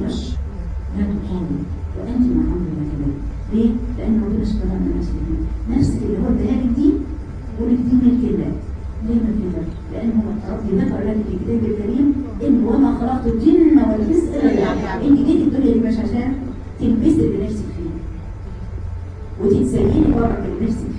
يقدرش لا تقاوم وانت ما عمرنا كمان ليه؟ لأن ربنا قدرش كلام نفس دي نفس اللي هو اداها دي ولك دي ملك الله ليه ملك الله؟ لأن هو ربي ذكر لك في الكتاب الكريم إن وما خلقت الجن والإنس إلا إن جيت الدنيا دي مش عشان تنبسط بنفسك فيه وتتسليني بره بنفسك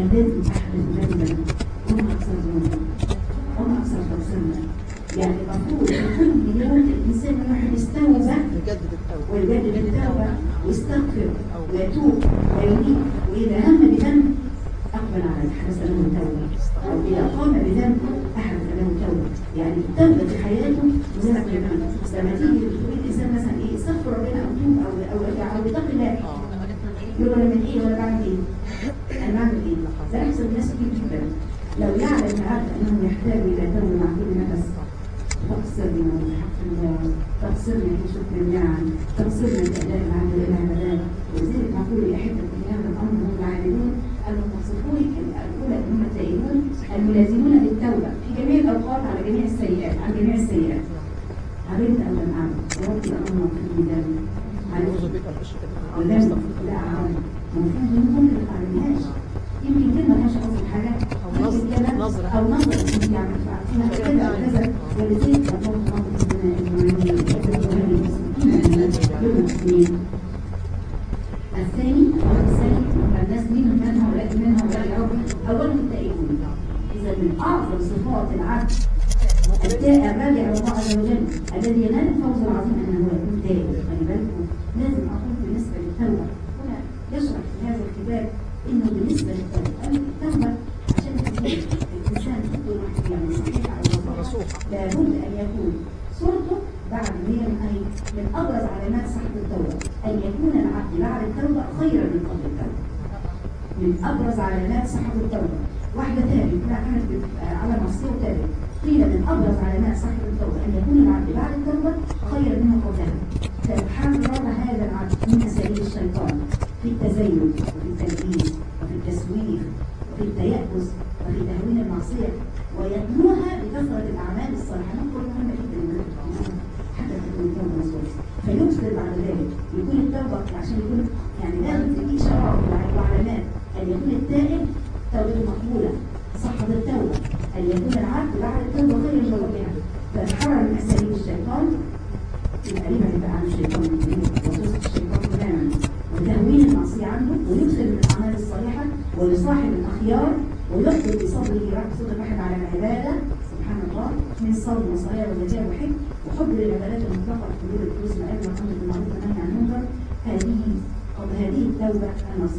مدام تحت الجنة هم يعني المفروض كل يوم الإنسان يروح يستوزع ويجدد التوبة ويستغفر ويتوب وينيب وإذا هم بذنب أقبل عليه حدث له توبة أو إذا قام بذنب أحدث له توبة يعني التوبة في حياته مستقبلا لما تيجي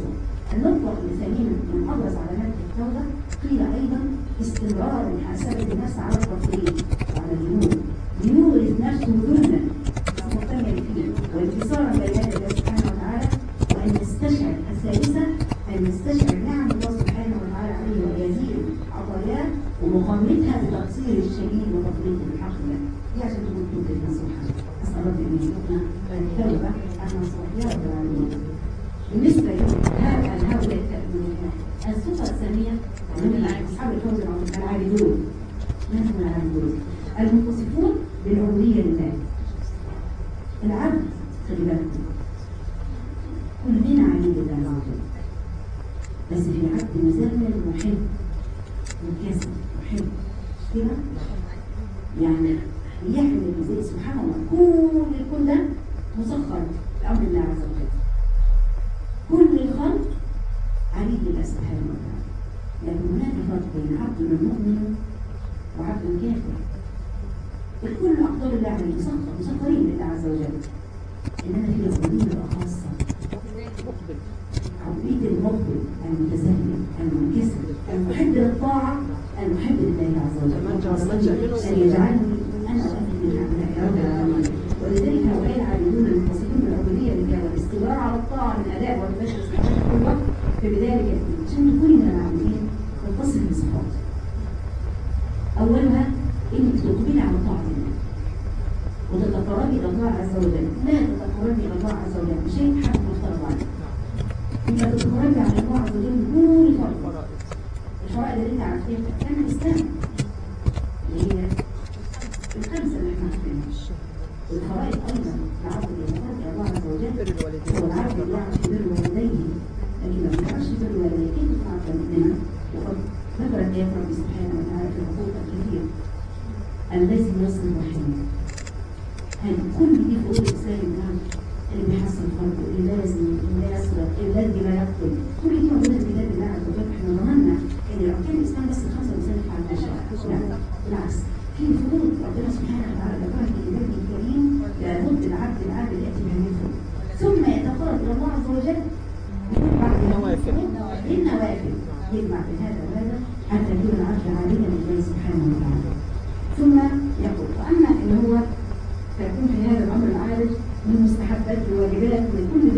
المسلم المطلق الثمين من علامات التوبة قيل أيضا استمرار محاسبة النفس على التطبيق وعلى الجنود. ليورث نفسه ذلا مكتمل فيه. وانتصارا بيان الله سبحانه وتعالى وأن نستشعر الثالثة أن نستشعر نعم الله سبحانه وتعالى عليه ويزيد عطاياه ومقامتها بتقصير الشديد وتطبيق الحق له دي عشان تكون توبة النصوحة أسأل ربي أن يرزقنا التوبة. النصوحة and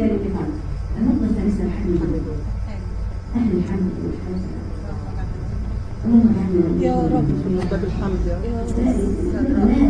ذلك الأمر النقطة الثالثة الحمد لله. أهل الحمد والحمد يا رب. الحمد يا رب.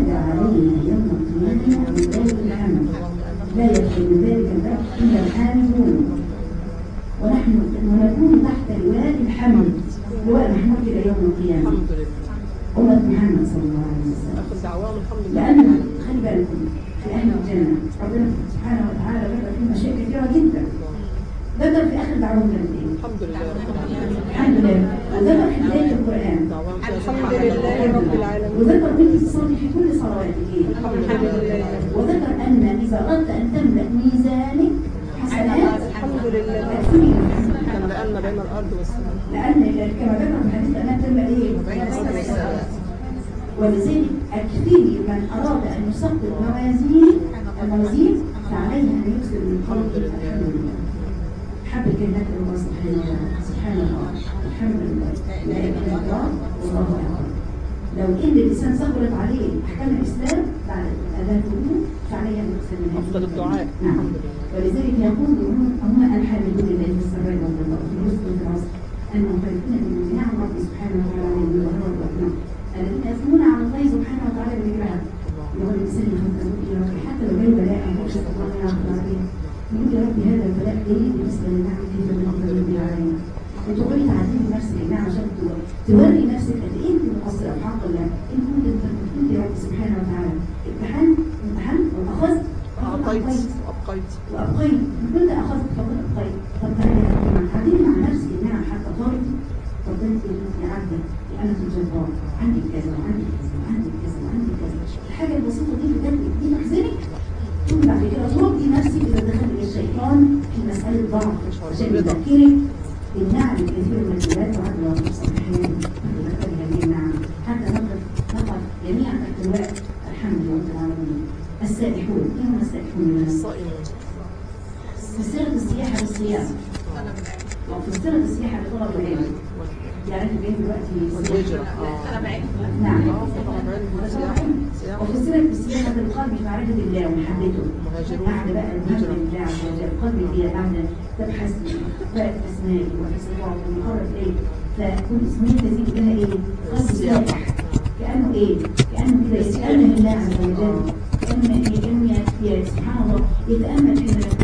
سبحان الله. يتامل في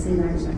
sinais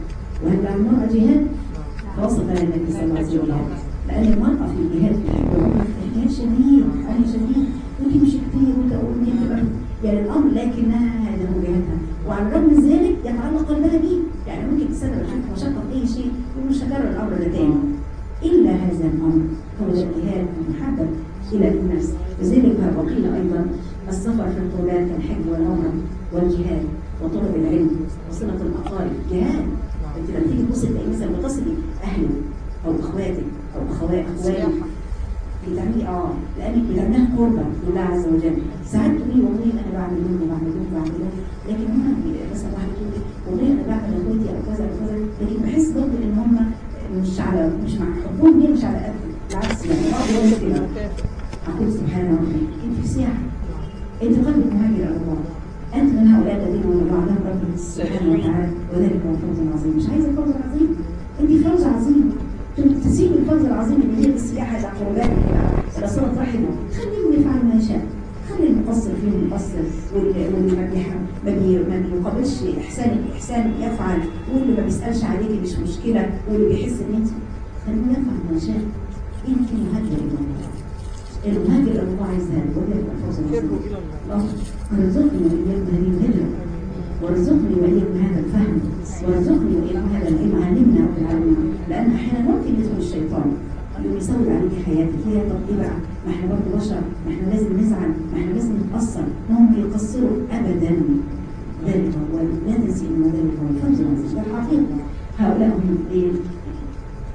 هؤلاء هم الاثنين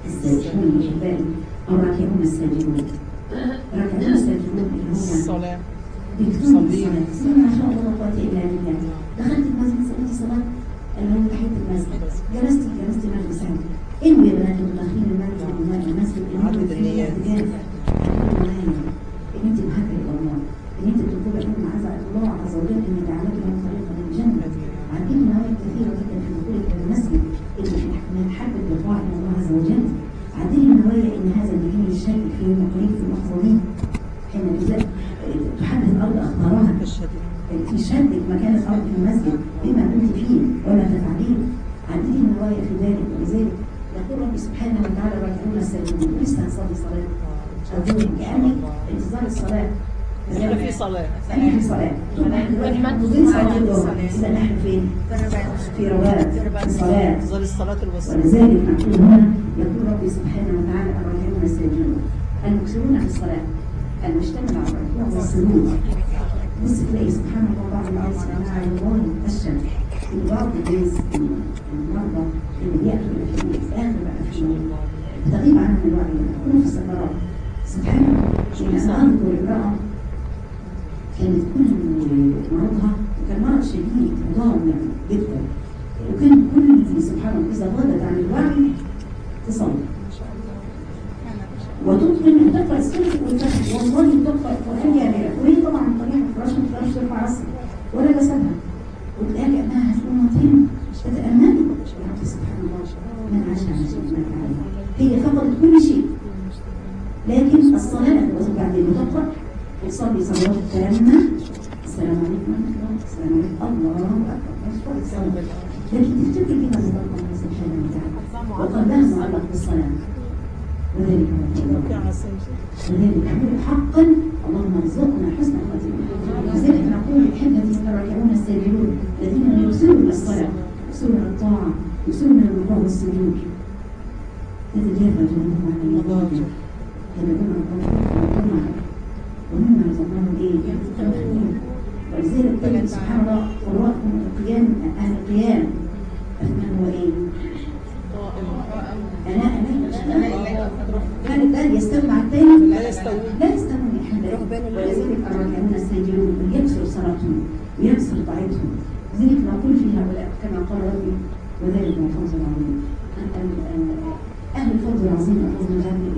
الساجدون الجبال أو راكعون الساجدون راكعون الساجدون اللي هم الصلاة يكتبون الصلاة ما شاء الله لا قوة إلا دخلت المسجد سألت صلاة المهم تحية المسجد جلست جلست مجلسا إنه يا بنات المدخلين المسجد وما المسجد عدد النيات إن أنت بهذه الأمور إن أنت تقول لهم عايزة الله عز وجل الصلاة. إذا يعني في صلاة. في صلاة. دلوقتي محدودين ساعتين دول إذا نحن فين؟ في رواء في صلاة. ظل الصلاة الوسطى. ولذلك نقول هنا يقول ربي سبحانه وتعالى الراكعون الساجدون المكثرون في الصلاة المشتمل على الركوع والسجود. بص تلاقي سبحان الله بعض الناس سبحان الله والشمس البعض الناس المرأة زدت معقول فيها ولا كما قال ربي وذلك من فضل العظيم. أهل الفضل العظيم الفوز العظيم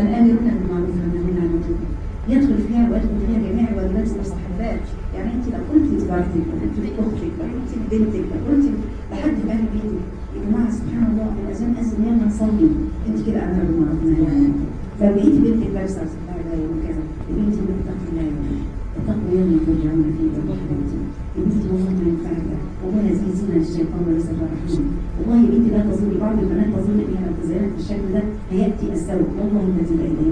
الآمرون بالمعروف والنهون عن المنكر يدخل فيها ويدخل فيها جميع الواجبات والمستحبات يعني أنت لو كنت لزوجتك لو قلت لأختك لو قلت لبنتك لو قلت لحد في أهل بيتك يا جماعة سبحان الله الاذان اذن يلا نصلي. أنت كده أمر بالمعروف والنهي عن المنكر فبقيت بنتك لابسه سبحان الله وكذا. بنتي بتتقي الله. يوم التقوى يوم ترجعون فيه إلى والله انت لا تظني بعض البنات تظن إنها لو بالشكل ده هيأتي السوء والله الذي لا إله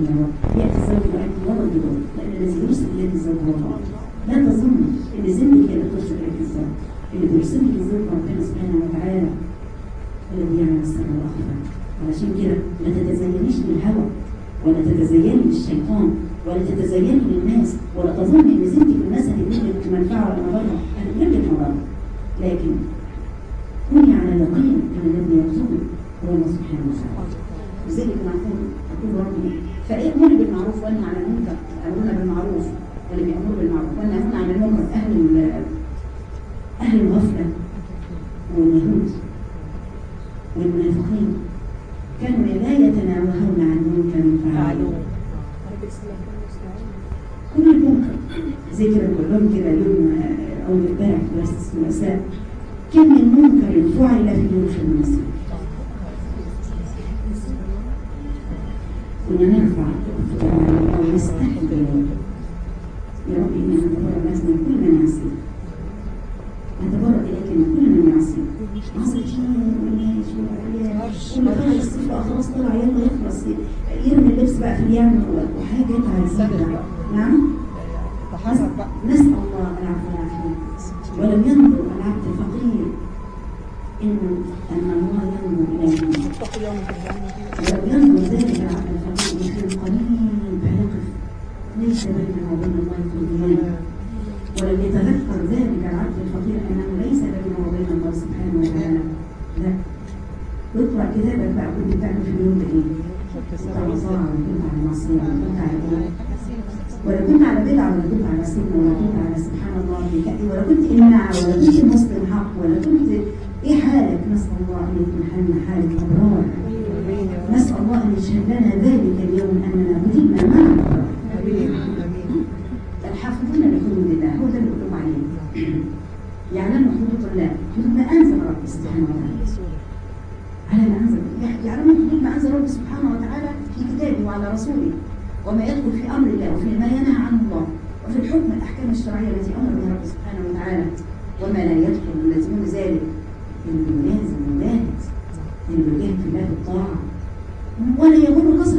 الاستعلام حدود ما أنزل ربي سبحانه وتعالى. على ما أنزل. يعلمون حدود ما أنزل ربي سبحانه وتعالى في كتابه وعلى رسوله. وما يدخل في أمر الله وفي ما ينهى عن الله. وفي الحكم الأحكام الشرعية التي أمر بها ربي سبحانه وتعالى. وما لا يدخل من لزوم ذلك من المنازل من لازم من في الله في الطاعة. ولا يمر قصر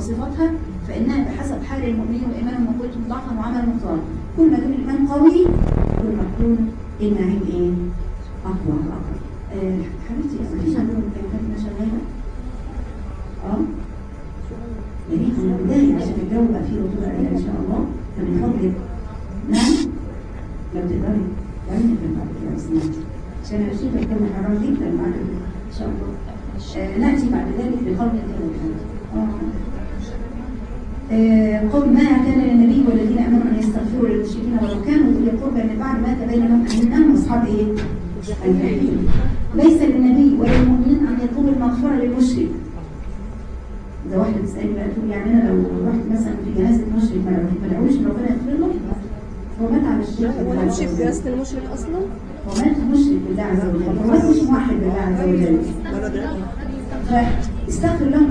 وصفاتها فإنها بحسب حال المؤمنين وايمان وقوه مضاعفا وعمل مضاعف كل ما كان الإيمان قوي كل ما يكون المعين إيه؟ نتبين أننا من أصحاب إيه؟ الجحيم ليس للنبي ولا للمؤمنين أن يطلب المغفرة للمشرك. ده واحدة بتسألني بقى تقول يعني أنا لو رحت مثلا في جهاز المشرك ما بدعوش ربنا يغفر له هو مات على الشرك. هو مات في جهاز المشرك أصلا؟ هو مات مشرك بالله عز وجل. هو مات مش موحد بالله عز وجل. فاستغفر لهم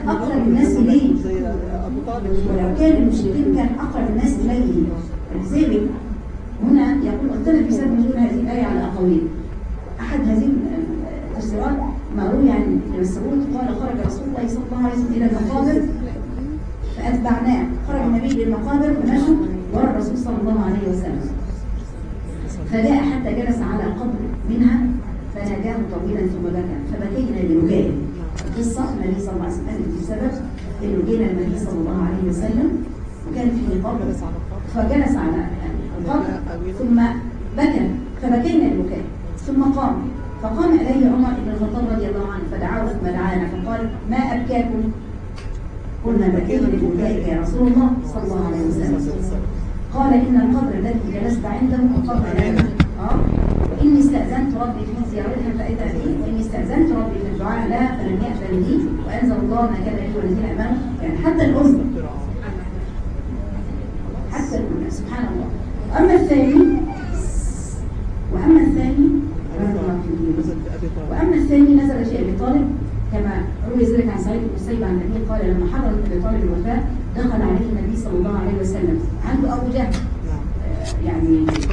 كان أقرب الناس إليه. ولو كان المشركين كان أقرب الناس إليه. زي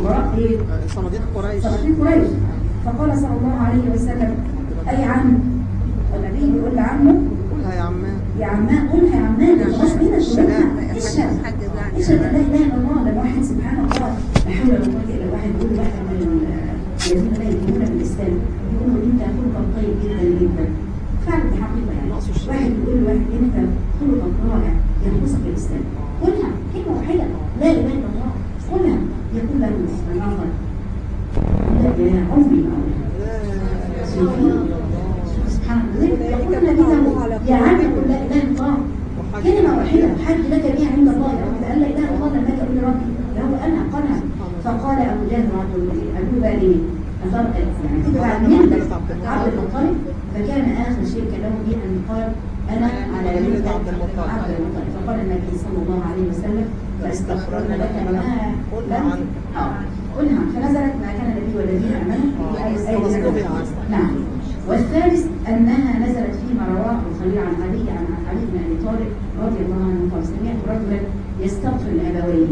صناديق قريش صناديق قريش فقال صلى الله عليه وسلم اي عم والنبي بيقول لعمه قولها يا عمان يا عمان قولها يا عمان خلاص بينا كلنا اشهد اشهد لا اله الا الله ده واحد سبحان الله لا حول ولا قوه الا يقول واحد من الذين لا يؤمنون بالاسلام له انت خلقا طيب جدا جدا فعلا دي حقيقه يعني واحد يقول لواحد انت خلقا رائع ينقصك الاسلام قولها كلمه واحدة لا اله الا يعني كده بعد ملة عبد المطلب فكان اخر شيء كلامه به ان قال أنا على ملة عبد المطلب فقال النبي صلى الله عليه وسلم فاستغفرنا لك ما لم قلها فنزلت ما كان النبي والذين امنوا نعم والثالث انها نزلت فيما رواه الخليل عن علي عن علي بن ابي طالب رضي الله عنه قال سمعت رجلا يستغفر لابويه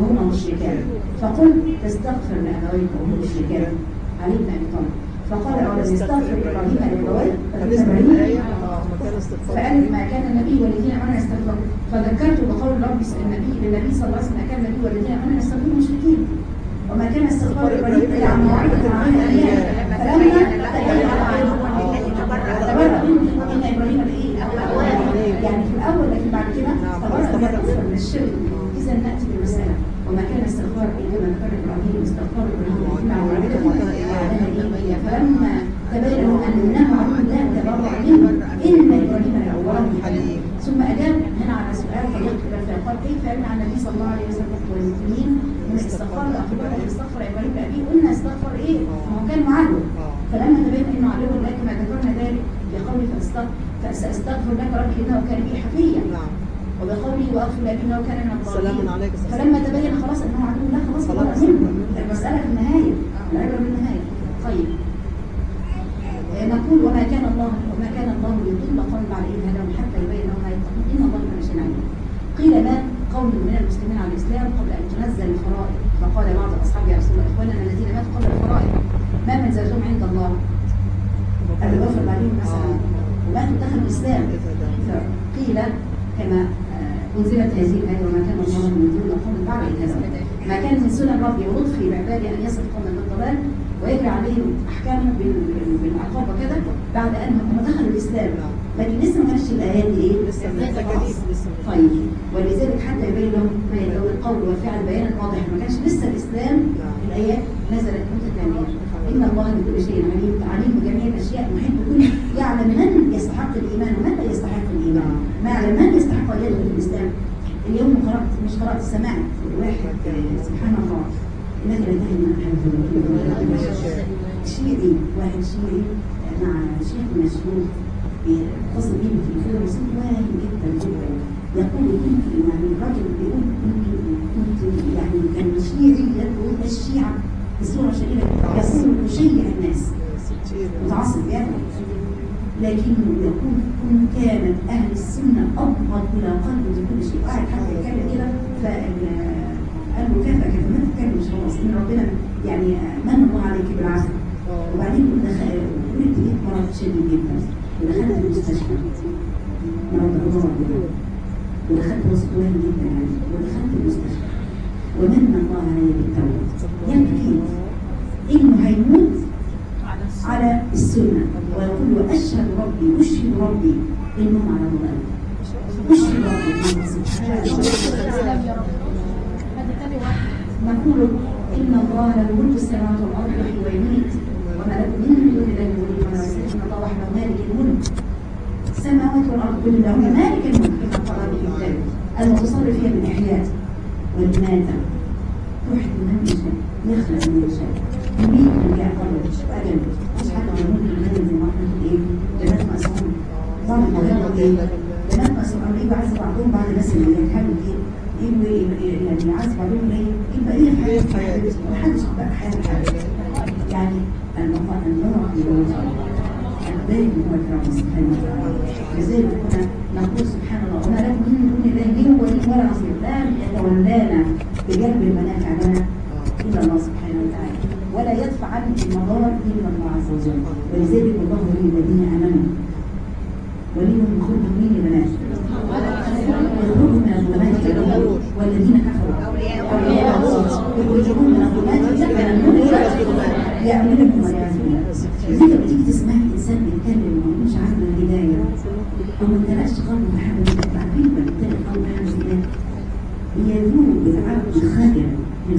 وهما مشركان فقلت تستغفر لابويك وهما مشركان علي بن ابي طالب فقال اولم يستغفر آه مكان استغفار فقال ما كان النبي والذين امنوا يستغفرون؟ فذكرت بقول ربي النبي للنبي صلى الله عليه وسلم ما كان النبي والذين امنوا يستغفرون مشركين؟ وما كان استغفار إبراهيم إلا عن مواعيد معين اياه فلما تبرأ منه إن إبراهيم يعني في الأول لكن بعد كده تبرأ من الشرك. اذا نأتي بالمسألة. وما كان استغفار ذكر إبراهيم استغفار إبراهيم. 되겠어. ربي ولطفي بعباده أن يصل قوما بالضلال ويجري عليهم احكامه بال- بال- بالعقاب وكذا بعد أن هم دخلوا الإسلام. لكن لسه ما كانش الايات دي إيه؟ لسه طيب. ولذلك حتى يبين لهم ما يدعو القول والفعل بيانا واضحا ما كانش لسه الإسلام الايات نزلت متتالية. إن الله بكل شيء عليم. عليم بجميع الأشياء محيط بكل يعلم من يستحق الإيمان ومن لا يستحق الإيمان. ما يعلم من يستحق ان يدخل الإسلام. اليوم قرات مش قرأت سمعت واحد سبحان الله من احببت شيعي واحد شيعي مع شيخ مشهور اتصل بيه في وصوت واهي جدا جدا. يقول كنت يعني الراجل بيقول كنت كنت يعني كان شيعي يدعو الشيعة بصورة شديدة يصير يشيع الناس متعصب يعني. لكنه يقول كن كانت أهل السنة أبغض إلى قلبه كل شيء. قاعد حتى يتكلم كده فال- قال له كيف كيف ما تتكلمش خلاص ان ربنا. يعني من الله عليك بالعافية. وبعدين ولدت جيت مرض شديد جدا. ودخلت المستشفى. مرض الغضب ودخلت وسط واهي جدا يعني ودخلت المستشفى. ومن الله علي بالتوبة. يبكي إنه هيموت على السنة. ويقول وأشهد ربي أشهد ربي إنهم على ضلال أشهد ربي. نقول إن الله له ملك السماوات والأرض يحيي ويميت وما لكم من دون الله من ولي ولا إن الله وحده مالك الملك السماوات والأرض كلهن مالك الملك. كما قال كتابه المتصرف فيها بالإحياء والإماتة يحيي من يشاء يخلق من يشاء. يميت من يعقل وأجل مش حاجة على ممكن الغنم زي ما إحنا في حياة محدش هو الكرام سبحانه وتعالى لذلك هنا نقول سبحان الله وما لكم من دون الله ولا نصير لا يتولانا بجلب المنافع لنا إلا الله سبحانه ولا يدفع عنك المضار إلا الله عز وجل. ولذلك الله ولي الذين آمنوا. ولي يخرجهم من البنات يخرجهم من الظلمات والذين كفروا. اولياء يخرجهم من الظلمات إلى النور. يأمنكم والعياذ بالله لذلك لما تيجي تسمعي انسان بيتكلم وما يكونش عنده الهدايه أو ما قلبه بحمد الله عارفين لما بيمتلئ قلبه بحمد الله بيذوب بالعبد الخادع من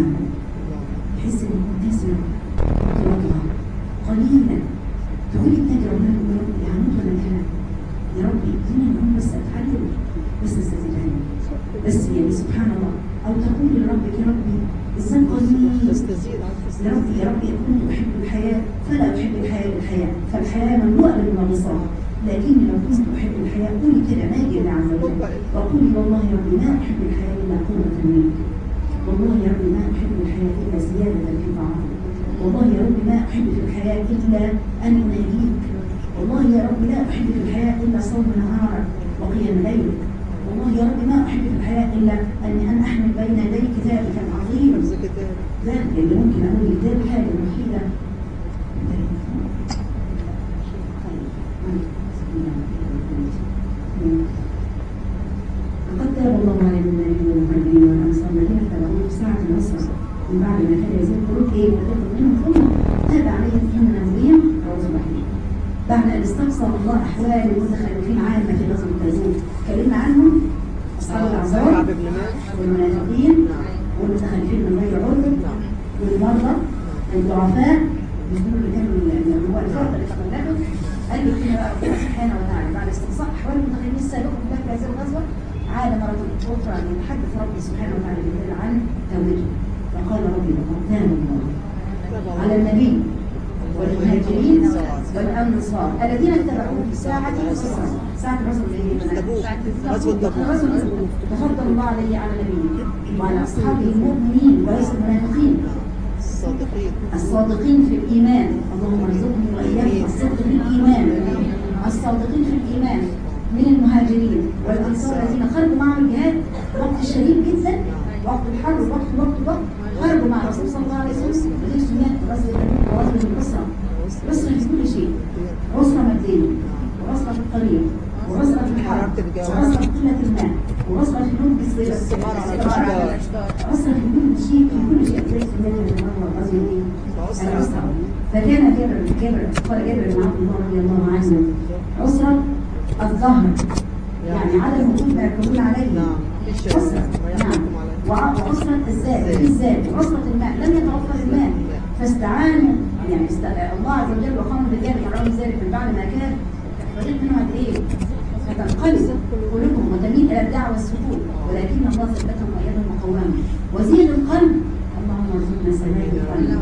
فتنقلب قلوبهم وتميل إلى الدعوة والسكون ولكن الله ثبتهم وايدهم وقواهم وزيد القلب اللهم ارزقنا سلام القلب.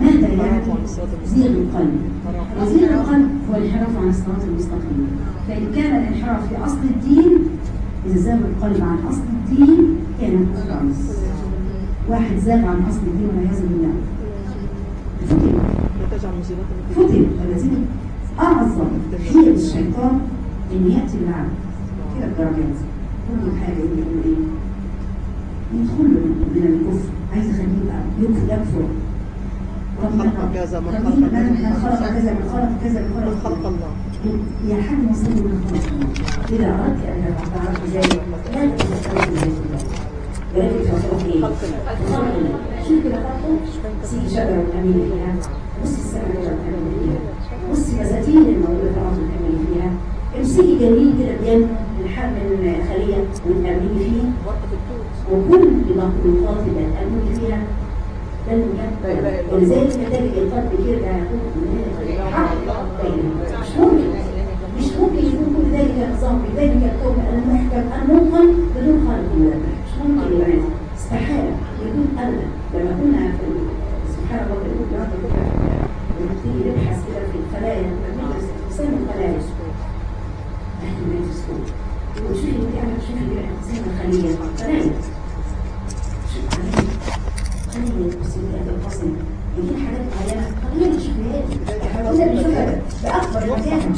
ماذا يعني زيد القلب؟ وزيد القلب هو الانحراف عن الصراط المستقيم. فإن كان الانحراف في أصل الدين اذا زاغ القلب عن أصل الدين كان كفرا واحد زاغ عن أصل الدين والعياذ بالله. فتن. فتن. الذين أعظم حيل الشيطان إن يأتي بالعبد كده الدرجات كل حاجة يقول يقول إيه يدخل له من الكفر عايز يخليه يبقى يكفر يكفر خلق كذا، من خلق كذا. من خلق كذا من خلق خلق الله يا حد مصير من خلق الله اذا اردت ان تعرف ذلك لا تتساوي بالله ولكن تعرف إيه خلق الله. الله شوف كده خلقه سيدي شجره الامين فيها بصي السماء الامين فيها بصي بساتين الموجوده في الأرض الامين فيها امسكي جميل كده بجنب من خليه وتأمني فيه وكل مخلوقات الله تأمني فيها ده المجد ولذلك ذلك القلب كده مش ممكن مش ممكن يكون كل ذلك نظام بذلك الكون المحكم المتقن بدون خالق مش ممكن يا استحاله يكون ابدا لما كنا في سبحان الله بنقول بعض الفكرة ونبتدي نبحث كده في الخلايا ندرس اقسام الخلايا تحت الميكروسكوب وشوفي عارفه شوفي كده اقسام الخليه خلايا شوفي خليه خليه القسميات القسم دي حاجات معينه خلينا نشوفها إحنا كنا بنشوفها باكبر مكان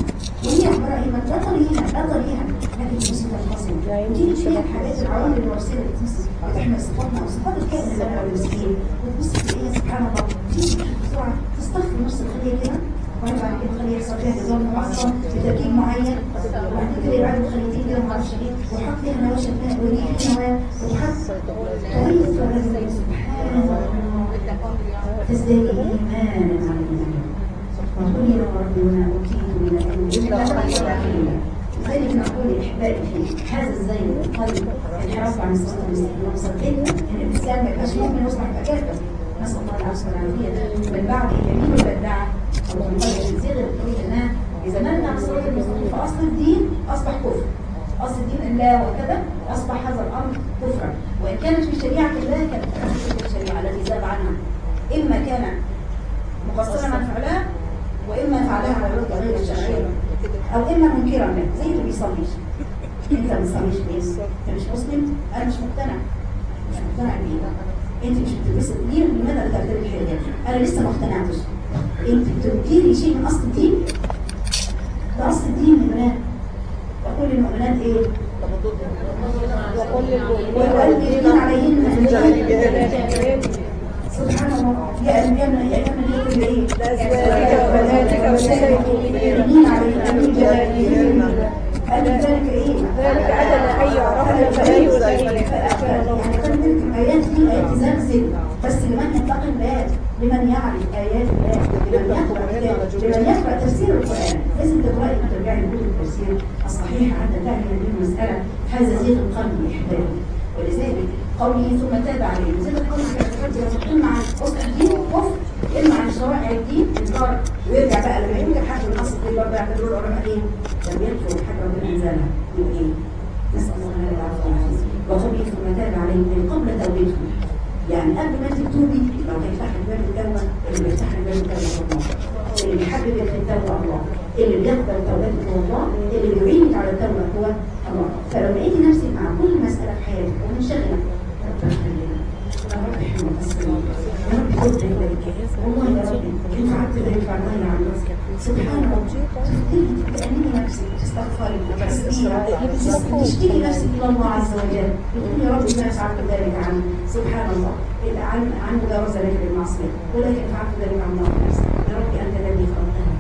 وهي عباره عن لا طريقها لا طريقها لكن موسيقى القسم وتيجي تشوف الحاجات العوامل اللي بتمس- بتحمل صفاتنا وصفات الكائن اللي هو المسكين وتبص سبحان الله تيجي بسرعة اصطف نص الخليه كده كده الخليه يحصل فيها نظام معصم بتركيب معين وبعد كده يبعدوا خليتين كده ما أعرفش إيه ويحط فيها نواشف ماء وريح نواه ويحط طريق فرزق سبحان الله على ايمان وقل يا رب وأنا اوتيت من العلم لذلك نقول احبائي في هذا الزين القلب انحراف عن الصلاه والسلام وصدقنا ان الانسان ما يبقاش مؤمن يصبح كافر نسال الله العفو والعافيه بل بعد يمين البدعه الطريق انها اذا ملنا عن الصلاه المستقيم فاصل الدين اصبح كفر اصل الدين الله وكذا اصبح هذا الامر كفرا وان كانت في شريعه الله كانت تلك الشريعه التي زاد عنها اما كان مقصرا عن فعلها واما فعلها على الوجه غير الشرعي أو اما منكرا له زي اللي بيصليش انت ما بتصليش ليه؟ انت مش مسلم أنا مش مقتنع مش مقتنع بيه انت مش بتلبسي ليه لماذا لا تعتبري الحجاب أنا لسه ما اقتنعتش انت بتنكري شيء من اصل الدين؟ ده اصل الدين بنات وكل المؤمنات إيه؟ للمؤمنين والوالدين عليهن سبحان الله. يا أيام يا أيام اليوم إيه؟ لأزواجك وبناتك ونساء المؤمنين مين عليه أمين جلالين قال ذلك إيه؟ ذلك أدنى أن يعرفن فلا يؤذين يعني كان الآيات دي آيات زلزل. بس لمن يتقي الله لمن يعرف آيات الله لمن يقرأ لمن يقرأ تفسير القرآن. لازم تقرأي وترجعي لكتب التفسير الصحيحة حتى تعلم هذه المسألة. هذا زيغ القلب الإحباب ولذلك قوله ثم تاب عليه زيغ القلب الإحباب إما عن وسط الدين كفر إما عن شرائع الدين إنكار. ويرجع بقى لما يوجد حد من أصل الدين برضه يعتبروا العلماء إيه؟ لم يكفر حاجة ربنا أنزلها يبقى إيه؟ نسأل الله لنا العفو والعافية وقوله ثم تاب عليه من قبل توبته يعني قبل ما تتوبي لو هيفتح لك باب التوبه اللي بيفتح لك باب التوبه الله. اللي بيحببك في التوبه الله. اللي بيقبل توبتك هو الله. اللي بيعينك على التوبه هو الله. فلو لقيتي نفسك مع كل مسألة في حياتك ومنشغله ربنا يخلينا يا رب إحنا مقصرين يا رب خد بالك والله يا رب. ان فعلت ده ينفع الله يا عم. سبحان الله. تأمني نفسك تستغفري تشتكي نفسك إلى الله عز وجل تقول يا رب ما فعلت ذلك عني سبحان الله عن عن مجاوزة لك بالمعصية ولكن فعلت ذلك عن الله نفسك يا رب أنت الذي خلقتها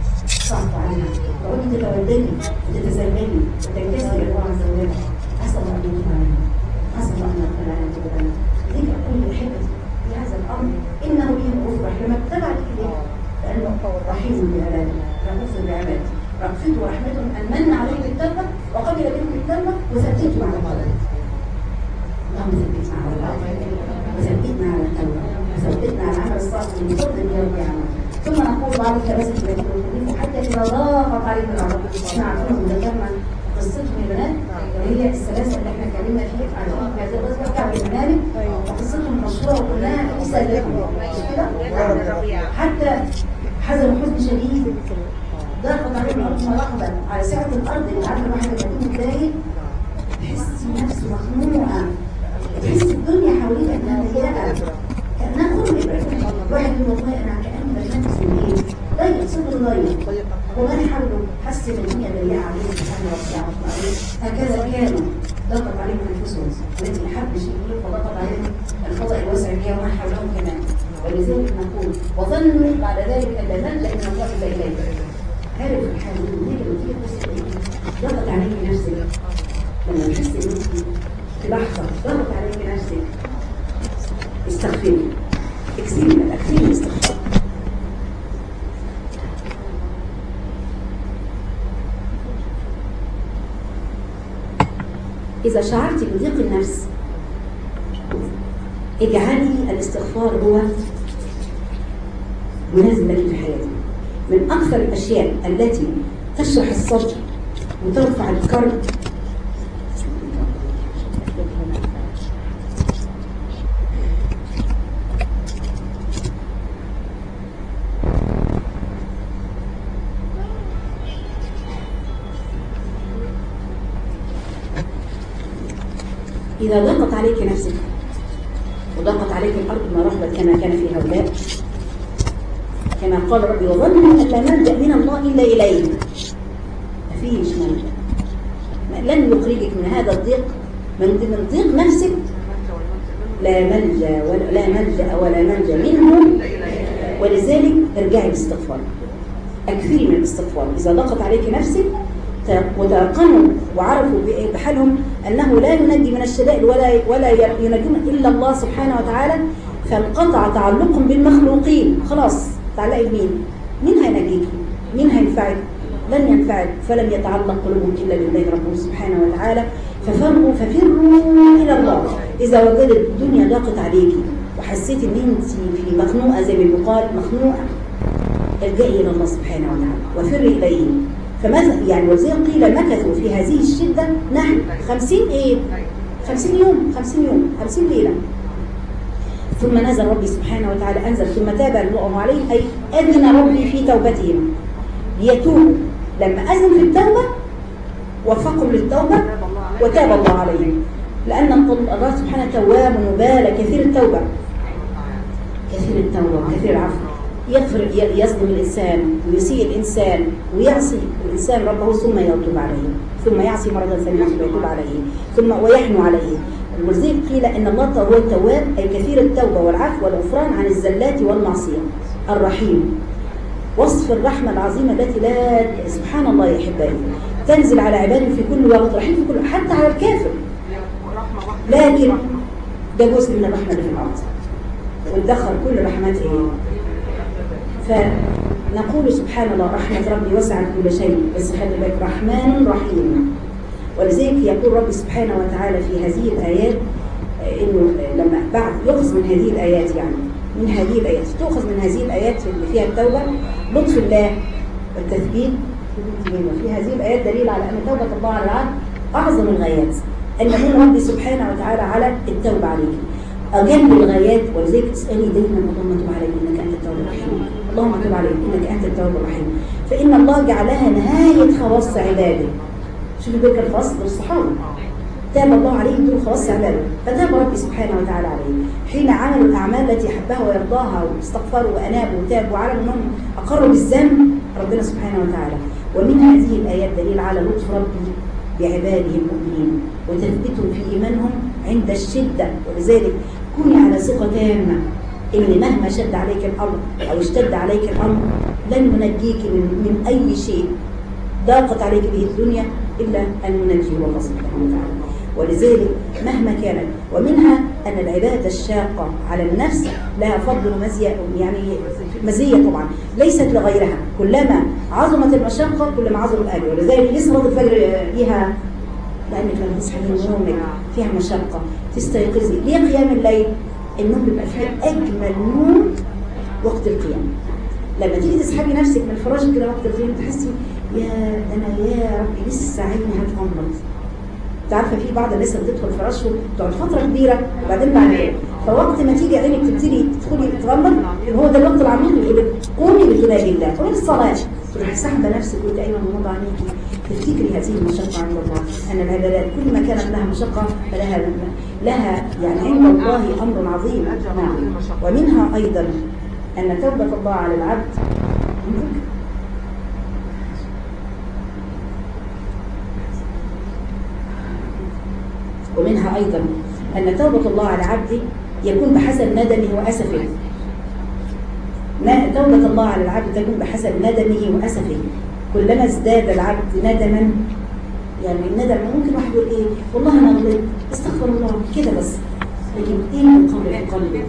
صعبت عليها وأنت تتوددي وتتزلمي وتنكسري إلى الله عز وجل أسأل أن يتوب علينا أسأل أن يغفر لنا ويتوب علينا ذكر كل حبة في هذا الأمر إنه به مفرح لما اتبع لك رحيم بعباده رؤوف بعباده رأفته ورحمته أن من عليه بالتوبة وقبل منه التوبة وثبته على الطريق اللهم ثبتنا على الطريق وثبتنا على التوبة وثبتنا على العمل الصالح اللي يرضي بيه رب العالمين ثم نقول بعض الكباسة التي حتى إذا ضاقت عليهم الأرض إحنا عارفين ذكرنا قصتهم يا بنات وهي السلاسل اللي إحنا اتكلمنا فيها عن هذه الغزوة كعب بن مالك وقصتهم مشهورة وكلها مسلمة مش كده؟ حتى حزن حزن شديد ضاقت عليهم الأرض مرحبا على سعة الأرض اللي عارفة الواحد لما يكون متضايق تحس نفسه مخنوقة تحس الدنيا حواليك أنها ضيقة. كأنها ابره واحد يقول والله أنا كأني من إيه ضيق صدر ضيق ومن حوله؟ حس إن الدنيا ضيقة. عليهم سبحان الله هكذا كانوا. ضغط عليهم أنفسهم. التي حب شيء فضغط عليهم. الفضاء الواسع فيها ومن حولهم كمان. ولذلك نقول وظنوا بعد ذلك أن نلجا من الله الا اليه عرف الحال. هي لما تيجي ضغط عليك نفسك. لما تحس ان انت في لحظة ضغط عليك نفسك استغفري اكسري اكسري الاستغفار إذا شعرت بضيق النفس اجعلي الاستغفار هو مناسب لك في حياتك من أكثر الأشياء التي تشرح الصدر وترفع الكرب إذا ضاقت عليك نفسك وضاقت عليك الأرض ما رحبت كما كان في هؤلاء كما قال ربي وظنوا أن لا ملجأ من الله إلا إليه مفيش ملجأ لن يخرجك من هذا الضيق من ضيق نفسك. لا ملجأ ولا لا ملجأ ولا منجأ منه ولذلك ارجعي بالاستغفار. اكثري من الاستغفار. إذا ضاقت عليك نفسك وتيقنوا وعرفوا بحالهم أنه لا ينجي من الشدائد ولا ولا ينجون إلا الله سبحانه وتعالى فانقطع تعلقهم بالمخلوقين. خلاص. تعلقي بمين؟ مين هينجيك؟ مين هينفعك؟ لن ينفعك فلم يتعلق قلوبهم إلا بالله ربهم سبحانه وتعالى ففروا ففروا إلى الله إذا وجدت الدنيا ضاقت عليكي وحسيت إن أنت في مخنوقة زي ما بيقال مخنوقة الجئي إلى الله سبحانه وتعالى وفر اليه فماذا يعني وزي قيل مكثوا في هذه الشدة نحن خمسين إيه؟ خمسين يوم خمسين يوم خمسين ليلة ثم نزل ربي سبحانه وتعالى أنزل ثم تاب الله عليهم أي أذن ربي في توبتهم. ليتوبوا. لما أذن في التوبة وفقهم للتوبة وتاب الله عليهم. لأن الله سبحانه تواب مبالى كثير التوبة. كثير التوبة. وكثير العفو يغفر يظلم الإنسان ويسيء الإنسان ويعصي الإنسان ربه ثم يتوب عليه. ثم يعصي مرة ثانية ثم يتوب عليه. ثم ويحنو عليه. ولذلك قيل إن الله هو التواب أي كثير التوبة والعفو والغفران عن الزلات والمعصية. الرحيم. وصف الرحمة العظيمة التي لا سبحان الله يا أحبائي. تنزل على عباده في كل وقت رحيم في كل حتى على الكافر. لكن ده جزء من الرحمة اللي في الأرض. وندخل كل رحمات إيه فنقول سبحان الله رحمة ربي وسعت كل شيء. بس خلي بالك رحمن رحيم. ولذلك يقول ربي سبحانه وتعالى في هذه الآيات آه، إنه لما بعد يؤخذ من هذه الآيات يعني من هذه الآيات تؤخذ من هذه الآيات اللي فيها التوبة لطف الله والتثبيت في هذه الآيات دليل على أن توبة الله على العبد أعظم الغايات أن من ربي سبحانه وتعالى على التوبة عليك. أجل الغايات ولذلك تسألي دايما اللهم تب عليك إنك أنت التواب الرحيم. اللهم تب عليك إنك أنت التواب الرحيم. فإن الله جعلها نهاية خواص عباده. شوفوا ذكر الخواص للصحابة تاب الله عليهم دول خواص عباده فتاب ربي سبحانه وتعالى عليهم حين عملوا الأعمال التي حبها ويرضاها واستغفروا وأنابوا وتابوا وعلموا أنهم أقروا بالذنب ربنا سبحانه وتعالى. ومن هذه الآيات دليل على لطف ربي بعباده المؤمنين. وتثبتهم في إيمانهم عند الشدة. ولذلك كوني على ثقة تامة. إن مهما شد عليك الأمر أو اشتد عليك الأمر لن ينجيك من, من أي شيء. ضاقت عليك به الدنيا إلا ينجيه الله سبحانه وتعالى. ولذلك مهما كانت ومنها أن العبادة الشاقة على النفس لها فضل ومزية يعني مزية طبعا ليست لغيرها. كلما عظمت المشقة كلما عظم الأجر ولذلك ليه صلاة الفجر ليها لأنك لما تصحي من نومك فيها مشقة. تستيقظي. ليه قيام الليل النوم بيبقى فيه أجمل نوم وقت القيام. لما تيجي تسحبي نفسك من فراشك كده وقت القيام تحسي يا أنا يا ربي لسه عيني هتغمض أنت عارفة في بعض الناس اللي بتدخل فراشهم تقعد فترة كبيرة وبعدين بعد فوقت ما تيجي عينك تبتدي تدخلي تغمض هو ده الوقت العميق اللي قومي بتناجي الله قومي للصلاة. تروحي ساحبة نفسك وانت ايمن غمض عينيكي. تفتكري هذه المشقة عند الله. أن العبادات كل ما كانت لها مشقة فلها لها يعني عند الله أمر عظيم. نعم. ومنها أيضا أن توبة الله على العبد. ومنها أيضا أن توبة الله على عبده يكون بحسب ندمه وأسفه. توبة الله على العبد تكون بحسب ندمه وأسفه. كلما ازداد العبد ندما يعني الندم ممكن واحد يقول إيه والله أنا غلطت استغفر الله كده بس. لكن إيه في قلبه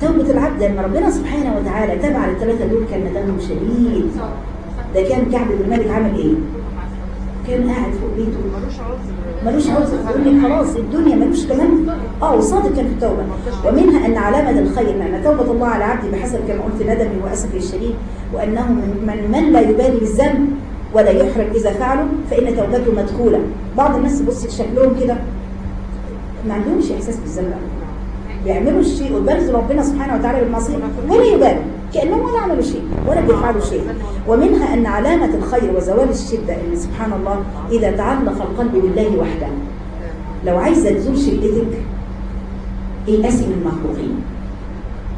توبة العبد لما ربنا سبحانه وتعالى تاب على الثلاثة دول كان ندمهم شديد. ده كان كعب بن مالك عمل إيه؟ كان قاعد فوق بيته. ملوش عذر. يقول لك خلاص الدنيا ملوش كمان آه وصادق كان في التوبة. ومنها أن علامة الخير ان توبة الله على عبده بحسب كما قلت ندمه واسفه الشديد وأنه من, من, لا يبالي بالذنب ولا يحرج إذا فعله فإن توبته مدخولة. بعض الناس بص شكلهم كده. ما عندهمش إحساس بالذنب. بيعملوا الشيء ويبرزوا ربنا سبحانه وتعالى بالمعصيه ولا يبالوا كأنهم ولا عملوا شيء ولا بيفعلوا شيء. ومنها أن علامة الخير وزوال الشدة إن سبحان الله إذا تعلق القلب بالله وحده. لو عايزه تزول شدتك ايأسي من المخلوقين؟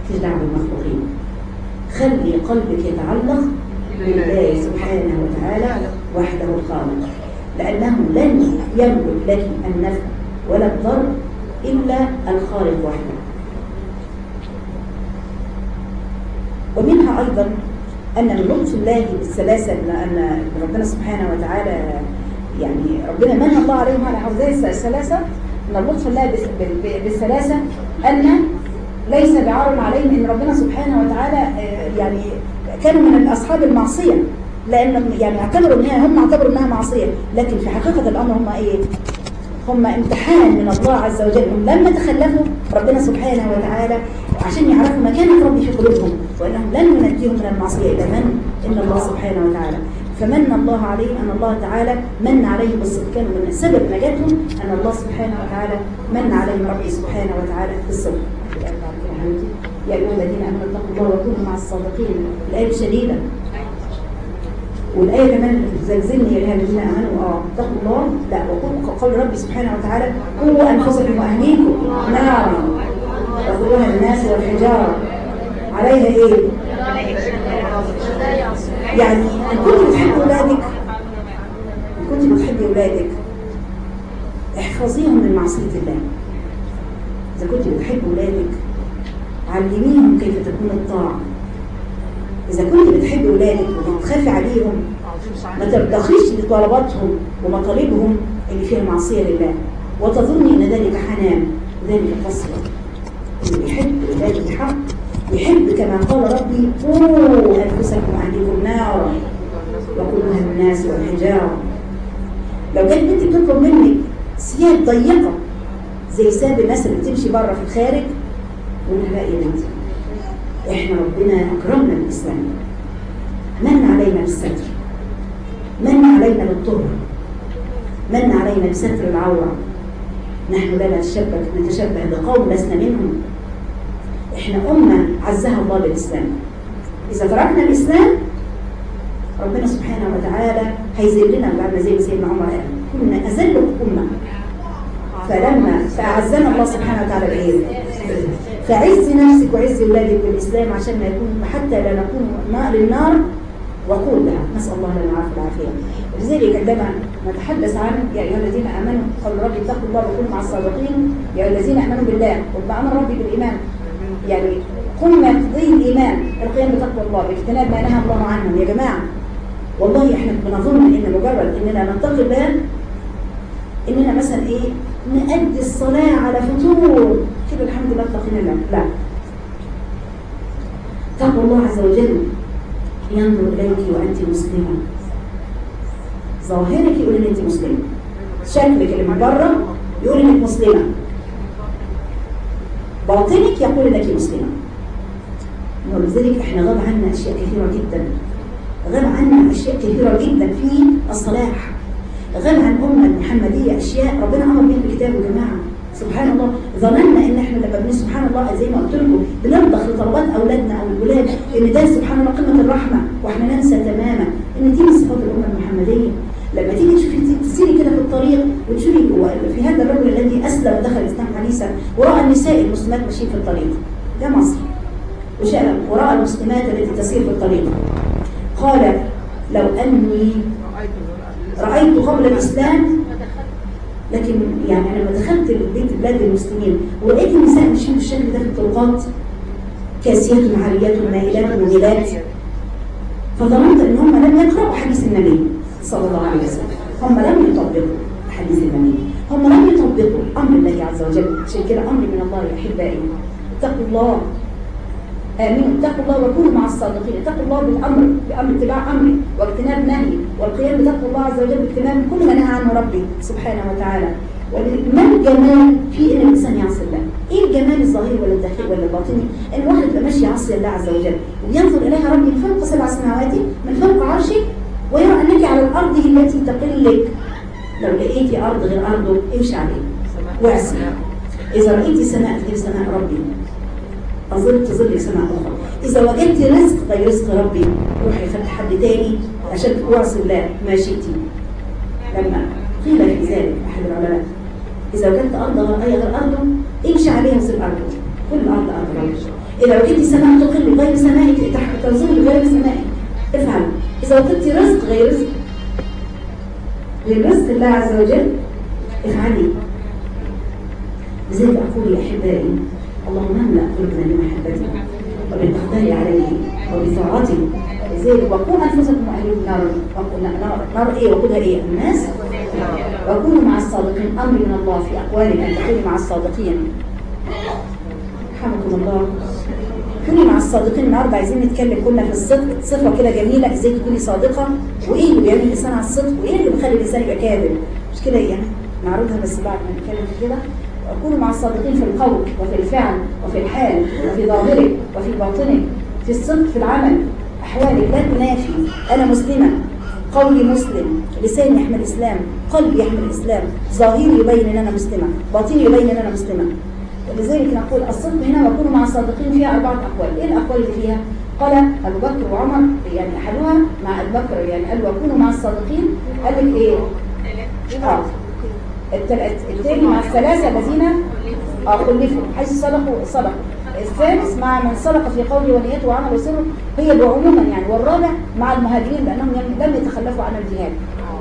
مفيش دعوة بالمخلوقين. خلي قلبك يتعلق بالله سبحانه وتعالى وحده الخالق. لأنه لن يملك لك النفع ولا الضر إلا الخالق وحده. ومنها أيضا أن من لطف الله بالسلاسة أن ربنا سبحانه وتعالى يعني ربنا من الله عليهم على هؤلاء السلاسة أن لطف الله بالسلاسة أن ليس بعار عليهم أن ربنا سبحانه وتعالى آه، يعني كانوا من أصحاب المعصية لأن يعني اعتبروا أنها هم اعتبروا أنها معصية لكن في حقيقة الأمر هم إيه؟ هم امتحان من الله عز وجل. هم لما تخلفوا ربنا سبحانه وتعالى. عشان يعرفوا مكانة ربي في قلوبهم وأنهم لن ينجيهم من المعصية إلا من؟ ان الله سبحانه وتعالى. فمن الله عليهم أن الله تعالى من عليهم بالصدق كانوا من سبب نجاتهم أن الله سبحانه وتعالى من عليهم ربي سبحانه وتعالى بالصدق يا أيها الذين آمنوا اتقوا الله وكونوا مع الصادقين. الآية شديدة. والآية كمان زلزلني يا أيها الذين آمنوا آه اتقوا الله لا وقول قول ربي سبحانه وتعالى قوا أنفسكم وأهليكم نارا وقودها الناس والحجارة. عليها إيه؟ يعني إن كنت بتحب أولادك إن كنت بتحبي أولادك احفظيهم من معصية الله. إذا كنت بتحب أولادك علميهم كيف تكون الطاعة. إذا كنت بتحب أولادك وبتخافي عليهم ما ترتخيش لطلباتهم ومطالبهم اللي فيها معصية لله. وتظني أن ذلك حنان وذلك قسوة اللي بيحب أولاده بحق يحب كما قال ربي قوا أنفسكم وأهليكم نارا وقودها الناس والحجارة. لو كانت بنتي بتطلب منك ثياب ضيقة زي ثياب الناس اللي بتمشي بره في الخارج يا بنتي إحنا ربنا أكرمنا بالإسلام. من علينا بالستر؟ من علينا بالطهر؟ من علينا بستر العورة؟ نحن لا نتشبه نتشبه بقوم لسنا منهم. إحنا أمة عزها الله بالإسلام. إذا تركنا الإسلام ربنا سبحانه وتعالى هيذلنا بعد زي سيدنا عمر قال كنا اذل أمة. فلما فاعزنا الله سبحانه وتعالى بايه فعز نفسك وعز اولادك بالاسلام عشان ما يكون حتى لا نكون نار للنار لها. نسأل الله لنا العافية والعافية. لذلك عندما نتحدث عن يا أيها الذين آمنوا قال ربي اتقوا الله وكونوا مع الصادقين. يا أيها الذين آمنوا بالله وبامر ربي بالإيمان. يعني قمنا تقضي الإيمان. القيام بتقوى الله باجتناب ما نهى الله عنه. يا جماعة والله إحنا بنظن إن مجرد إننا نتقي الله إننا مثلا إيه؟ نأدي الصلاة على فطور كده الحمد لله اتقينا الله. لا. تقوى الله عز وجل. ينظر إليك وأنت مسلمة. ظاهرك يقول إن أنت مسلمة. شكلك اللي من بره يقول إنك مسلمة. باطنك يقول إنك مسلمة. ولذلك إحنا غاب عنا أشياء كثيرة جدا. غاب عنا أشياء كثيرة جدا في الصلاح. غاب عن أمة المحمدية أشياء ربنا أمر بها بكتابه يا جماعة سبحان الله. ظننا إن إحنا لما بنقول سبحان الله زي ما قلت لكم بنرضخ لطلبات أولادنا أو الولاد إن ده سبحان الله قمة الرحمة وإحنا ننسى تماما إن دي من صفات الأمة المحمدية. لما تيجي تشوفي تسيري كده في الطريق وتشوفي في هذا الرجل الذي أسلم ودخل الإسلام حديثا وراى النساء المسلمات ماشيين في الطريق. ده مصر. وشاء وراى المسلمات التي تسير في الطريق. قال لو أني رأيت قبل الإسلام لكن يعني أنا لما دخلت البيت بلاد المسلمين ولقيت النساء ماشيين بالشكل ده في الطرقات كاسيات عاريات مائلات مميلات فظننت إن هم لم يقرأوا حديث النبي صلى الله عليه وسلم. هم لم يطبقوا حديث النبي. هم لم يطبقوا أمر الله عز وجل عشان كده أمر من الله يا احبائي اتقوا الله. امنوا اتقوا الله وكونوا مع الصادقين. اتقوا الله بالأمر بأمر اتباع أمره واجتناب نهيه والقيام بتقوى الله عز وجل باجتناب كل ما نهى عنه ربي سبحانه وتعالى. ما الجمال في إن الإنسان يعصي الله؟ إيه الجمال الظاهري ولا الداخلي ولا الباطني؟ إن الواحد يبقى ماشي يعصي الله عز وجل وينظر إليها ربي من فوق سبع سماوات من فوق عرشه ويرى أنك على الأرض التي تقلك لو لقيتي أرض غير أرضه امشي عليه واعصي. إذا رأيتي سماء غير سماء ربي أظل تظل سماء أخرى. إذا وجدت رزق غير رزق ربي. روحي فتح حد تاني عشان توصل الله. ما شئتي لما قيل في ذلك أحد العلماء إذا وجدت أرض أي غير أرضه امشي عليها وسيب أرضه كل أرض ربي إذا وجدت سماء تقل غير سمائك تنزل غير سمائك. افعل. إذا وجدت رزق غير رزق غير رزق الله عز وجل افعلي. لذلك أقول يا أحبائي اللهم املأ قلوبنا بمحبتك وبالإقبال عليه وبطاعته لذلك وقوا أنفسكم وأهلكم نار نار نار إيه؟ وقودها إيه؟ الناس. وكونوا مع الصادقين أمر من الله في أقوالك أن تكونوا مع الصادقين. رحمكم الله. كوني مع الصادقين النهارده عايزين نتكلم كنا في الصدق. صفة كده جميلة. إزاي تكوني صادقة؟ وإيه اللي بيعمل الإنسان على الصدق؟ وإيه اللي بيخلي الإنسان يبقى كاذب؟ مش كده يعني نعرضها بس بعد ما نتكلم كده. وكونوا مع الصادقين في القول وفي الفعل وفي الحال وفي ظاهرك وفي باطنك في الصدق في العمل. احوالك لا تنافي أنا مسلمة. قولي مسلم. لساني يحمل الاسلام قلبي يحمل الاسلام ظاهري يبين إن أنا مسلمة. باطني يبين إن أنا مسلمة. ولذلك نقول الصدق هنا وكونوا مع الصادقين فيها أربعة أقوال. إيه الأقوال اللي فيها؟ قال أبو بكر وعمر يعني أحدها مع أبو بكر يعني قال وكونوا مع الصادقين. قال لك إيه؟ آه. الثاني مع الثلاثة الذين آه خلفوا. حيث صدقوا صدقوا. الثالث مع من صدق في قوله ونيته وعمله سره هي بعموما يعني. والرابع مع المهاجرين لأنهم لم- يتخلفوا عن الجهاد.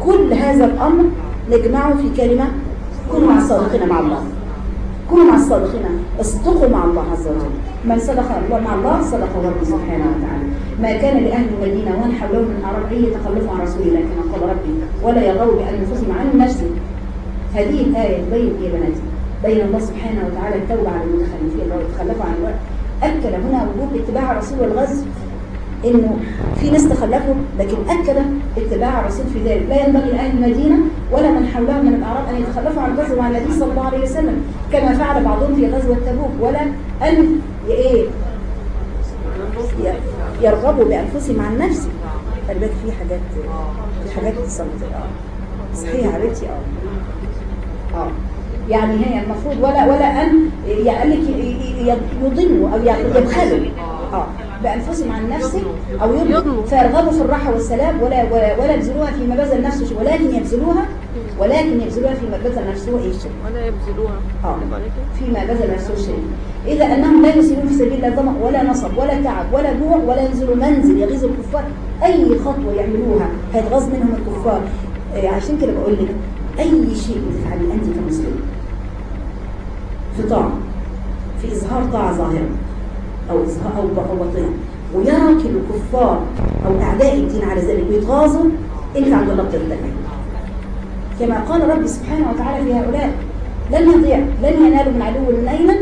كل هذا الأمر نجمعه في كلمة كونوا مع الصادقين مع الله. كونوا مع الصادقين اصدقوا مع الله عز وجل. من صدق مع الله صدق ربي سبحانه وتعالى. ما كان لأهل المدينة ومن حولهم من الأعراب أن يتخلفوا عن رسول الله كما قال ربي ولا يرغبوا بأنفسهم عن نفسه هذه الآية تبين يا بناتي بين الله سبحانه وتعالى التوبة على المتخلفين لو يتخلفوا عن الوقت أكد هنا وجوب اتباع الرسول والغزو إنه في ناس تخلفوا لكن أكد اتباع الرسول في ذلك. لا ينبغي لأهل المدينة ولا من حولهم من الأعراب أن يتخلفوا عن الغزو مع النبي صلى الله عليه وسلم كما فعل بعضهم في غزوة تبوك ولا أن إيه؟ يرغبوا بأنفسهم عن نفسه خلي بالك في حاجات في حاجات آه صحيح يا حبيبتي آه. آه يعني هي المفروض ولا ولا أن يقول لك ي- ي- يضلوا أو يبخلوا آه. بانفسهم عن نفسه أو يضلوا فيرغبوا في الراحة والسلام ولا ولا, ولا يبذلوها فيما بذل نفسه ولكن يبذلوها ولكن يبذلوها فيما بذل نفسه إيه شيء ولا يبذلوها. آه. فيما بذل نفسه شيء. إذا أنهم لا يسيرون في سبيل الله ظمأ ولا نصب ولا تعب ولا جوع ولا ينزلوا منزل. يغيظ الكفار. أي خطوة يعملوها؟ هيتغاظ منهم الكفار. آه، عشان كده بقول لك أي شيء بتفعليه أنت كمسلم. في طاعة في إظهار طاعة ظاهرة أو إظهار أو باطنة ويراك الكفار أو أعداء الدين على ذلك ويتغاظوا أنت عند الله بترتفع كما قال ربي سبحانه وتعالى في هؤلاء لن يضيع لن ينالوا من عدو نيلا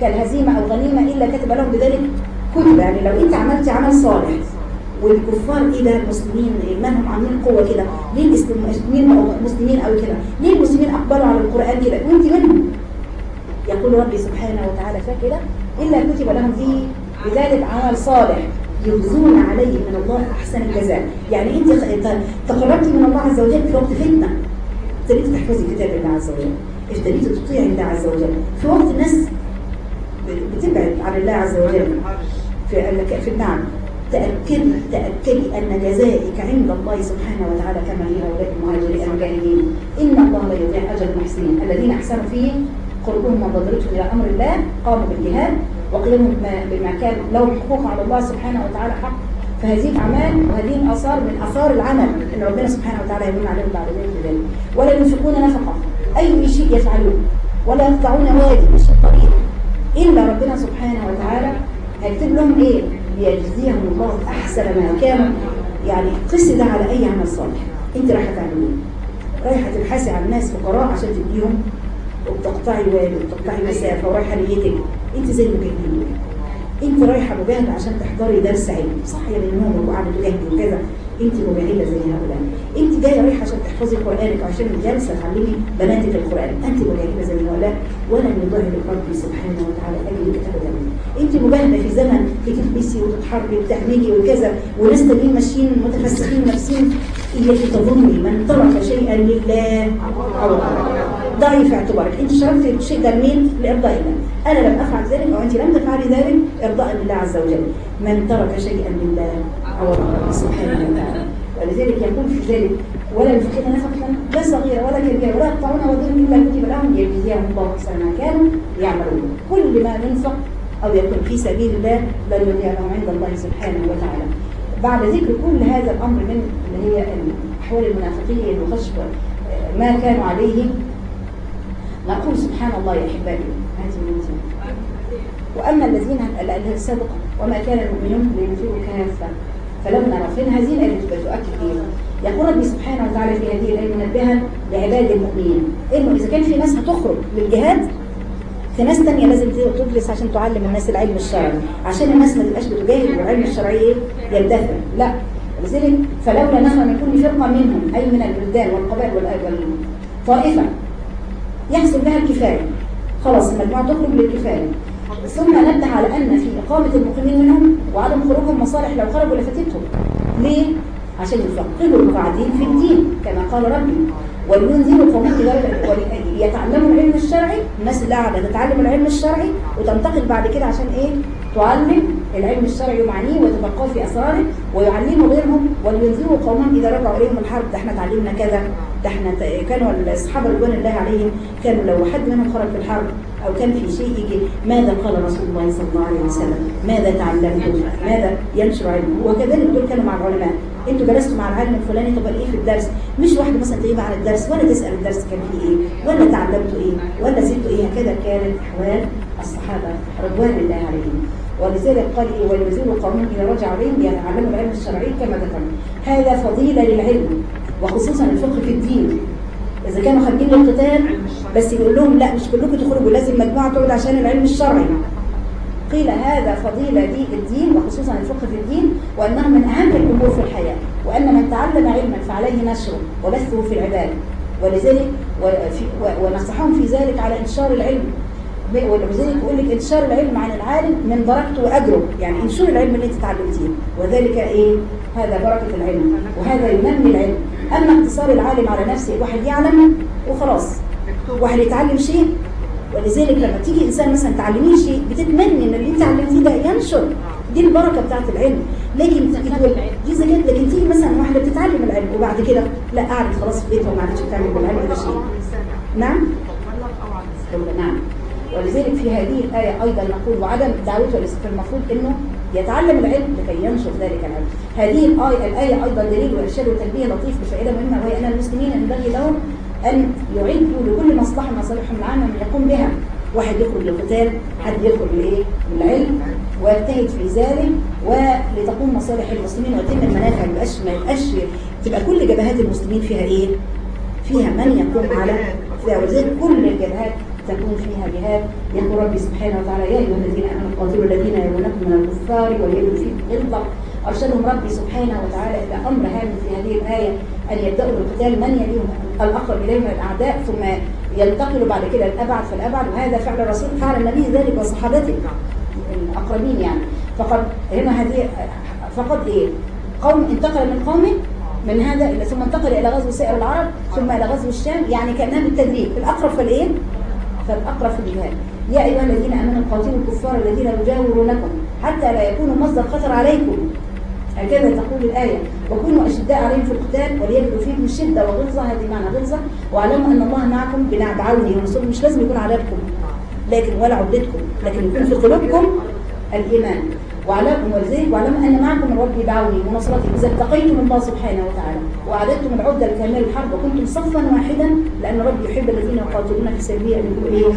كالهزيمة أو غنيمة إلا كتب لهم بذلك كتب. يعني لو أنت عملت عمل صالح والكفار إيه ده المسلمين إيمانهم عاملين قوة كده؟ ليه المسلمين مسلمين أو كده؟ ليه المسلمين أقبلوا على القرآن كده؟ وأنت منهم يقول ربي سبحانه وتعالى فكده إلا كتب لهم به بذلك عمل صالح يجزون عليه من الله أحسن الجزاء. يعني أنت خ- تقربت من الله عز وجل في وقت فتنة. ابتديت تحفظي كتاب الله عز وجل. ابتديت تطيعي الله عز وجل. في وقت الناس بتبعد عن الله عز وجل. في في النعم. تأكدي تأكدي أن جزائك عند الله سبحانه وتعالى كما هي هؤلاء المهاجرين المجاهدين إن الله لا يضيع أجر المحسنين. الذين أحسنوا فيه قربهم وبادرتهم إلى أمر الله قاموا بالجهاد وقيموا بما- كان لهم حقوق على الله سبحانه وتعالى حق فهذه الأعمال وهذه الآثار من آثار العمل إن ربنا سبحانه وتعالى يمن عليهم بعد ذلك ولا ينفقون نفقة. أي شيء يفعلون. ولا يقطعون وادي مش الطريق إلا ربنا سبحانه وتعالى هيكتب لهم إيه؟ ليجزيهم الله أحسن ما كانوا. يعني قس ده على أي عمل صالح. أنت رايحة تعمليه رايحة تبحثي عن ناس فقراء عشان تديهم وبتقطعي وادي وبتقطعي مسافة ورايحة نيتك أنت زي المجاهدين. دول. أنت رايحة مجاهدة عشان تحضري درس علم صاحيه من النوم وقاعده تجاهدي وكذا. انت مجاهده زي هؤلاء انت جاية رايحة عشان تحفظي قرآنك وعشان الجلسة تعلمي بناتك القرآن. انت مجاهده زي هؤلاء ولن يضاهي ربي سبحانه وتعالى اجرك ابدا. انت مجاهده في زمن بتلبسي وتتحركي وتعملي وكذا وناس تانيين ماشيين متفسخين نفسين اياك تظني من ترك شيئا لله. أو ضعي في اعتبارك. انت شرفت الشيء ده لمين لإرضاء الله. أنا لم أفعل ذلك أو أنت لم تفعلي ذلك إرضاء لله عز وجل. من ترك شيئا لله ربه سبحانه وتعالى. ولذلك يقول في ذلك ولا ينفقون نفقه لا صغيرة ولا كبيرة ولا يقطعون وزير إلا كتب لهم ليجزيهم الله احسن ما كانوا يعملون. كل ما ننفق أو يكون في سبيل الله لن يضيع عند الله سبحانه وتعالى. بعد ذكر كل هذا الأمر من اللي هي احوال المنافقين وخشب ما كانوا عليه نقول سبحان الله يا احبائي هذه من وأما الذين الآية السابقة وما كان المؤمنون لينفروا كافة فلما رفعنا هذه الآية بتؤكد إيه؟ يقول ربي سبحانه وتعالى في هذه الآية منبها لعباد المؤمنين. إنه إذا كان في ناس هتخرج للجهاد في ناس تانية لازم تدرس عشان تعلم الناس العلم الشرعي. عشان الناس ما تبقاش بتجاهد والعلم الشرعي إيه؟ يندثر لا. لذلك فلولا من كل فرقة منهم أي من البلدان والقبائل وال- والطائفة يحصل بها الكفاية. خلاص المجموعة تخرج للكفاية ثم نبه على أن في إقامة المقيمين منهم وعدم خروجهم مصالح لو خرجوا لفتتهم. ليه؟ عشان يفقهوا القاعدين في الدين كما قال ربي. ولينذروا قومهم يتعلموا العلم الشرعي الناس اللي قاعدة تتعلم العلم الشرعي وتنتقل بعد كده عشان إيه؟ تعلم العلم الشرعي ومعانيه وتفقهوا في أسراره ويعلموا غيرهم ولينذروا قومهم إذا رجعوا إليهم الحرب. ده إحنا اتعلمنا كذا. ده إحنا كانوا الصحابة رضوان الله عليهم كانوا لو حد منهم خرج في الحرب أو كان في شيء يجي ماذا قال رسول الله صلى الله عليه وسلم؟ ماذا تعلمتم؟ ماذا ينشر علمه وكذلك دول كانوا مع العلماء. أنتوا جلستوا مع العالم الفلاني طب إيه في الدرس؟ مش واحدة مثلا تغيب عن الدرس ولا تسأل الدرس كان فيه إيه ولا تعلمتوا إيه ولا زدتوا إيه هكذا كانت أحوال الصحابة رضوان الله عليهم. ولذلك قال إيه وينزلوا قومهم إذا رجع عليهم يتعلموا العلم الشرعي كما ذكرنا. هذا فضيلة للعلم وخصوصا الفقه في الدين. إذا كانوا خارجين للقتال بس يقول لهم لا مش كلكم تخرجوا لازم مجموعة تقعد عشان العلم الشرعي. قيل هذا فضيلة دي الدين وخصوصا الفقه في الدين وأنه من أهم الأمور في الحياة وأن من تعلم علما فعليه نشره وبثه في العباد. ولذلك ونصحهم في ذلك على انتشار العلم. ولذلك يقول لك انتشار العلم عن العالم من بركته واجره يعني انشر العلم اللي انت اتعلمتيه وذلك إيه؟ هذا بركة العلم وهذا ينمي العلم. أما اقتصار العالم على نفسه واحد يعلم وخلاص. واحد يتعلم شيء ولذلك لما تيجي إنسان مثلا تعلميه شيء بتتمني إن اللي انت علمتيه ده ينشر. دي البركة بتاعت العلم. لكن دي زكاه لكن تيجي مثلا واحدة بتتعلم العلم وبعد كده لا قعدت خلاص في بيتها وما عادتش بتعمل بالعلم ده شيء. نعم؟ نعم. ولذلك في هذه الآية أيضا نقول وعدم دعوته المفروض أنه يتعلم العلم لكي ينشر ذلك العلم هذه الآية, الآية أيضا دليل وإرشاد وتنبيه لطيف بفائدة مهمة وهي أن المسلمين ينبغي لهم أن يعدوا لكل مصلحة مصالحهم العامة من يقوم بها واحد يخرج للقتال حد يخرج لإيه؟ للعلم ويجتهد في ذلك ولتقوم مصالح المسلمين ويتم المنافع ما يبقاش ما يبقاش تبقى كل جبهات المسلمين فيها إيه؟ فيها من يقوم على ولذلك كل الجبهات تكون فيها جهاد. يقول ربي سبحانه وتعالى يا أيها الذين آمنوا قاتلوا الذين يلونكم من الكفار وليجدوا فيكم غلظه ارشدهم ربي سبحانه وتعالى إلى أمر هام في هذه الآية أن يبدأوا بالقتال من يليهم الأقرب إليهم الأعداء ثم ينتقلوا بعد كده الأبعد فالأبعد وهذا فعل الرسول فعل النبي ذلك وصحابته الأقربين يعني. فقد هنا هذه فقد إيه؟ قوم انتقل من قوم من هذا ثم انتقل إلى غزو سائر العرب ثم إلى غزو الشام يعني كأنها بالتدريج الأقرب فالإيه؟ فالأقرب في الجهاد. يا أيها الذين آمنوا قاتلوا الكفار الذين يجاورونكم حتى لا يكونوا مصدر خطر عليكم. هكذا تقول الآية. وكونوا أشداء عليهم في القتال وليجدوا فيكم شدة وغلظة هذه معنى غلظة. واعلموا أن الله معكم بعونه ونصره مش لازم يكون عددكم لكن ولا عدتكم. لكن يكون في قلوبكم الإيمان. واعلموا ولذلك واعلموا أن معكم ربي بعوني ونصرتي إذا اتقيتم الله سبحانه وتعالى وأعددتم العدة الكامله للحرب وكنتم صفا واحدا لأن ربي يحب الذين يقاتلون في سبيله إيه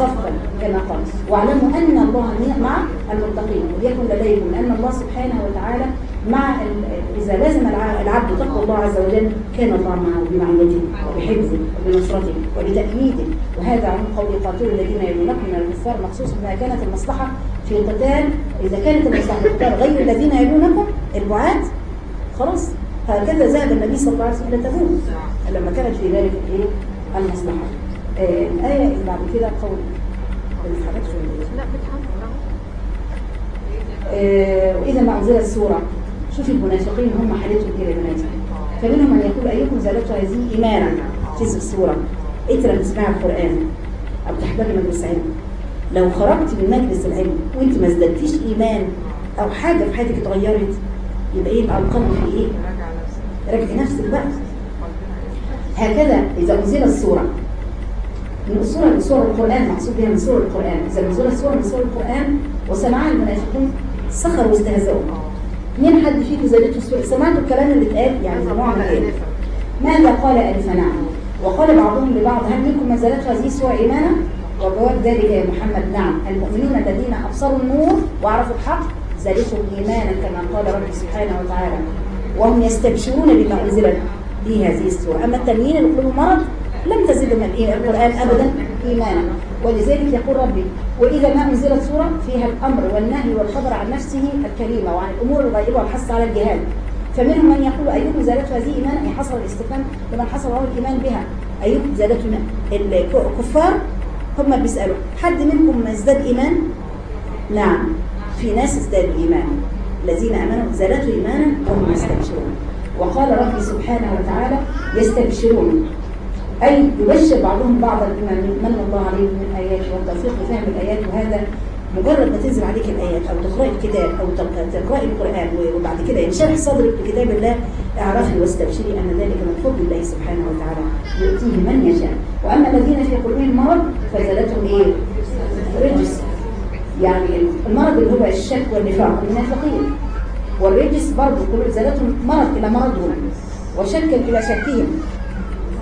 صفا كما قال. واعلموا أن الله مع المتقين وليكن لديكم لأن الله سبحانه وتعالى مع إذا لازم الع- العبد تقوى الله عز وجل كان الله معه بمعيته وبحفظه وبنصرته وبتأييده. وهذا عن قول قاتلوا الذين يلونكم من الكفار مخصوص بما كانت المصلحة في قتال إذا كانت المصلحة في قتال غير الذين يلونكم البعاد خلاص. هكذا ذهب النبي صلى الله عليه وسلم إلى تبوك. لما كانت في ذلك الايه المصلحة. آه الآية اللي بعد كده قول. لا بتحمل. آه، وإذا ما أنزلت السورة شوف المنافقين هم حالتهم كده يا بناتي فمنهم من يقول أيكم زادته هذه إيمانا؟ تنزل السورة أنت لما تسمعي القرآن. أو تحضري مجلس علم لو خرجت من مجلس العلم وأنت ما ازددتيش إيمان أو حاجة في حياتك اتغيرت يبقى إيه؟ يبقى القلب في إيه؟ راجعي نفسك بقى. هكذا إذا أنزلت السورة من السورة من سور القرآن مقصود بها من سور القرآن. إذا نزلت سورة من سور القرآن وسمعها المنافقون سخروا واستهزأوا. مين حد فيكم زادته السورة سمعتوا الكلام اللي اتقال؟ يعني سمعوا إيه ماذا قال ألف نعم. وقال بعضهم لبعض هل منكم من زادته هذه السورة إيمانا؟ وجواب ذلك يا محمد. نعم. المؤمنون الذين أبصروا النور وعرفوا الحق زادتهم إيمانا كما قال رب سبحانه وتعالى. وهم يستبشرون بما أنزل به هذه السورة أما التانيين اللي قلوبهم مرض لم تزدهم القرآن أبدا إيمانا. ولذلك يقول ربي وإذا ما أنزلت سورة فيها الأمر والنهي والخبر عن نفسه الكريمة وعن الأمور الغائبة والحث على الجهاد. فمنهم من يقول أيكم زادته هذه إيمانا؟ أي حصل الاستفهام لمن حصل له الإيمان بها. أيكم زادته الكفار هم بيسألوا. حد منكم ازداد إيمان؟ نعم. في ناس ازدادوا إيمانا. الذين آمنوا زادته إيمانا وهم يستبشرون. وقال ربي سبحانه وتعالى يستبشرون. أي يبشر بعضهم بعضا بما من الله عليهم من آيات والتوفيق لفهم الآيات وهذا مجرد ما تنزل عليك الآيات أو تقرأي الكتاب أو تق- تقرأي القرآن وبعد كده ينشرح صدرك بكتاب الله اعرفي واستبشري أن ذلك من فضل الله سبحانه وتعالى يؤتيه من يشاء. وأما الذين في قلوبهم مرض فزادتهم إيه؟ رجس. يعني المرض اللي هو الشك والنفاق المنافقين. والرجس برضه كل زادتهم مرض إلى مرضهم وشكا إلى شكهم